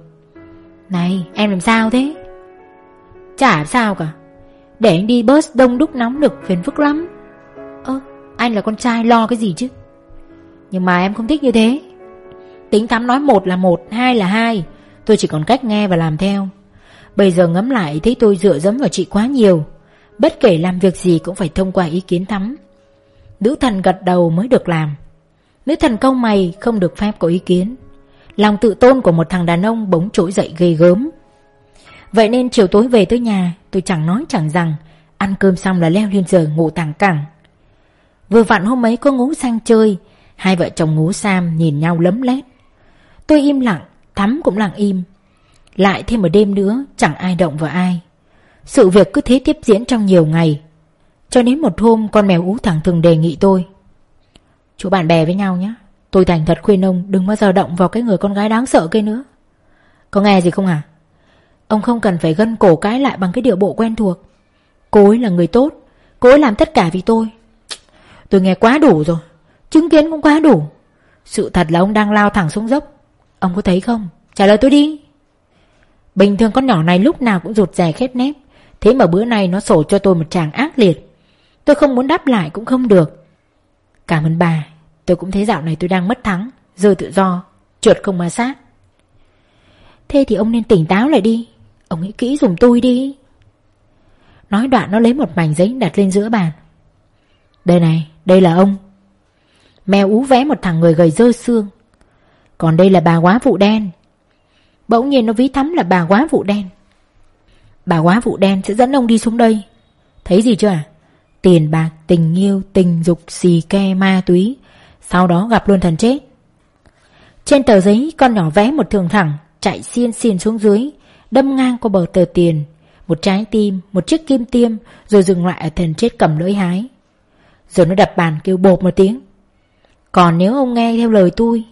Này, em làm sao thế? Chả sao cả. Để anh đi bus đông đúc nóng được phiền phức lắm. Ơ, anh là con trai lo cái gì chứ? Nhưng mà em không thích như thế tính Thắm nói một là một, Hai là hai. Tôi chỉ còn cách nghe và làm theo. Bây giờ ngẫm lại, thấy tôi dựa dẫm vào chị quá nhiều. Bất kể làm việc gì cũng phải thông qua ý kiến Thắm. Nữ thần gật đầu mới được làm. Nữ thần câu mày, không được phép có ý kiến. Lòng tự tôn của một thằng đàn ông bỗng trỗi dậy ghê gớm. Vậy nên chiều tối về tới nhà, Tôi chẳng nói chẳng rằng, Ăn cơm xong là leo lên giường ngủ tàng cẳng. Vừa vặn hôm ấy có ngủ sang chơi, Hai vợ chồng ngủ Sam nhìn nhau lấm lét. Tôi im lặng, Thắm cũng lặng im. Lại thêm một đêm nữa, Chẳng ai động vào ai. Sự việc cứ thế tiếp diễn trong nhiều ngày. Cho đến một hôm, con mèo ú thẳng thường đề nghị tôi. Chú bạn bè với nhau nhé. Tôi thành thật khuyên ông đừng bao giờ động vào cái người con gái đáng sợ kia nữa. Có nghe gì không à Ông không cần phải gân cổ cãi lại bằng cái điệu bộ quen thuộc. Cô ấy là người tốt. Cô ấy làm tất cả vì tôi. Tôi nghe quá đủ rồi. Chứng kiến cũng quá đủ. Sự thật là ông đang lao thẳng xuống dốc. Ông có thấy không? Trả lời tôi đi. Bình thường con nhỏ này lúc nào cũng rụt rè khép nép. Thế mà bữa nay nó sổ cho tôi một tràng ác liệt. Tôi không muốn đáp lại cũng không được. Cảm ơn bà. Tôi cũng thấy dạo này tôi đang mất thắng. Rơi tự do. Trượt không ma sát. Thế thì ông nên tỉnh táo lại đi. Ông nghĩ kỹ dùng tôi đi. Nói đoạn nó lấy một mảnh giấy đặt lên giữa bàn. Đây này, Đây là ông. Mèo ú vẽ một thằng người gầy dơ xương. Còn đây là bà quá vụ đen. Bỗng nhiên nó ví thắm là bà quá vụ đen. Bà quá vụ đen sẽ dẫn ông đi xuống đây. Thấy gì chưa à Tiền bạc, tình yêu, tình dục, xì ke, ma túy. Sau đó gặp luôn thần chết. Trên tờ giấy con nhỏ vẽ một thường thẳng Chạy xiên xiên xuống dưới Đâm ngang qua bờ tờ tiền. Một trái tim, một chiếc kim tiêm Rồi dừng lại ở thần chết cầm lưỡi hái. Rồi nó đập bàn kêu bột một tiếng. Còn nếu ông nghe theo lời tôi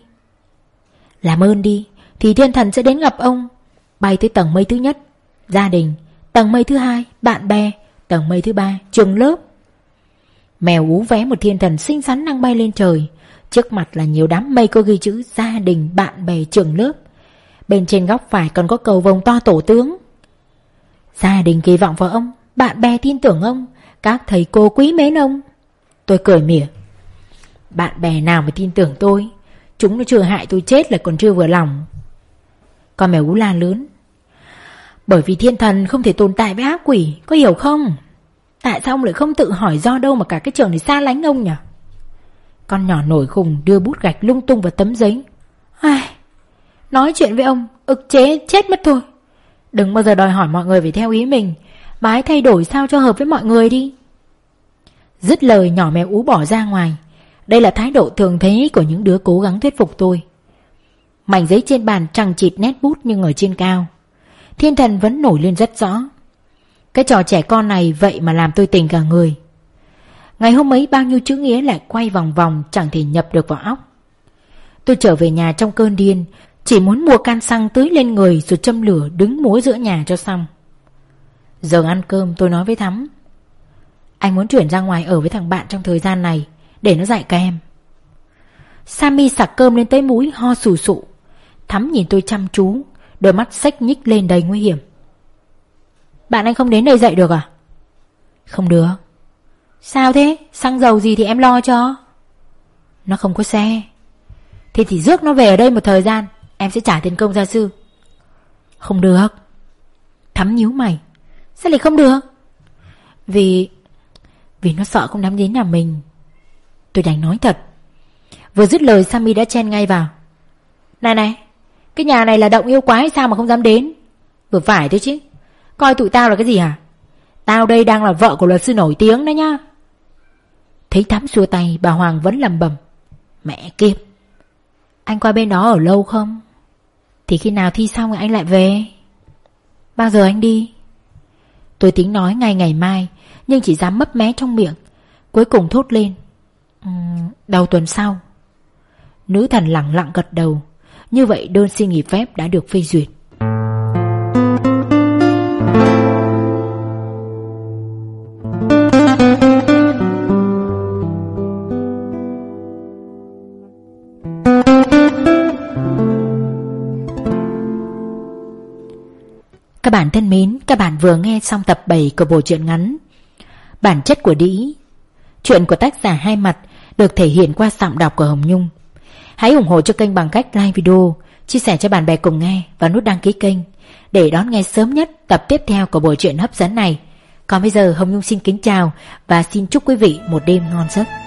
làm ơn đi Thì thiên thần sẽ đến gặp ông. Bay tới tầng mây thứ nhất Gia đình Tầng mây thứ hai Bạn bè Tầng mây thứ ba Trường lớp. Mèo ú vé một thiên thần xinh xắn đang bay lên trời. Trước mặt là nhiều đám mây có ghi chữ Gia đình, bạn bè, trường lớp. Bên trên góc phải còn có cầu vồng to tổ tướng. Gia đình kỳ vọng vào ông Bạn bè tin tưởng ông Các thầy cô quý mến ông. Tôi cười mỉa. Bạn bè nào mà tin tưởng tôi Chúng nó chưa hại tôi chết là còn chưa vừa lòng. Con mèo ú la lớn. Bởi vì thiên thần không thể tồn tại với ác quỷ Có hiểu không? Tại sao ông lại không tự hỏi do đâu mà cả cái trường này xa lánh ông nhỉ? Con nhỏ nổi khùng đưa bút gạch lung tung vào tấm giấy. Ai, Nói chuyện với ông ức chế chết mất thôi. Đừng bao giờ đòi hỏi mọi người phải theo ý mình. Mà hãy thay đổi sao cho hợp với mọi người đi. Dứt lời nhỏ mèo ú bỏ ra ngoài. Đây là thái độ thường thấy của những đứa cố gắng thuyết phục tôi. Mảnh giấy trên bàn chẳng chịt nét bút nhưng ở trên cao. Thiên thần vẫn nổi lên rất rõ. Cái trò trẻ con này vậy mà làm tôi tình cả người. Ngày hôm ấy bao nhiêu chữ nghĩa lại quay vòng vòng, chẳng thể nhập được vào óc. Tôi trở về nhà trong cơn điên, chỉ muốn mua can xăng tưới lên người rồi châm lửa đứng múa giữa nhà cho xong. Giờ ăn cơm tôi nói với Thắm. Anh muốn chuyển ra ngoài ở với thằng bạn trong thời gian này để nó dạy các em. Sammy sạc cơm lên tới mũi ho sù sụ. Thắm nhìn tôi chăm chú, đôi mắt xách nhích lên đầy nguy hiểm. Bạn anh không đến đây dạy được à? Không được. Sao thế? Xăng dầu gì thì em lo cho. Nó không có xe. thì thì rước nó về ở đây một thời gian Em sẽ trả tiền công gia sư Không được Thắm nhíu mày Sao lại không được Vì Vì nó sợ không dám đến nhà mình Tôi đành nói thật. Vừa dứt lời, Sammy đã chen ngay vào. Này này, Cái nhà này là động yêu quái sao mà không dám đến? Vừa phải thôi chứ. Coi tụi tao là cái gì hả? Tao đây đang là vợ của luật sư nổi tiếng đấy nhá. Thấy Thắm xua tay, Bà Hoàng vẫn lầm bầm Mẹ kiếp, Anh qua bên đó ở lâu không? Thì khi nào thi xong anh lại về? Bao giờ anh đi? Tôi tính nói ngay ngày mai, Nhưng chỉ dám mấp mé trong miệng. Cuối cùng thốt lên. Đầu tuần sau Nữ thần lặng lặng gật đầu. Như vậy đơn xin nghỉ phép đã được phê duyệt. Các bạn thân mến, các bạn vừa nghe xong tập 7 của bộ truyện ngắn Bản chất của đĩ. Chuyện của tác giả hai mặt được thể hiện qua giọng đọc của Hồng Nhung Hãy ủng hộ cho kênh bằng cách like video, chia sẻ cho bạn bè cùng nghe và nút đăng ký kênh để đón nghe sớm nhất tập tiếp theo của bộ truyện hấp dẫn này. Còn bây giờ Hồng Nhung xin kính chào và xin chúc quý vị một đêm ngon giấc.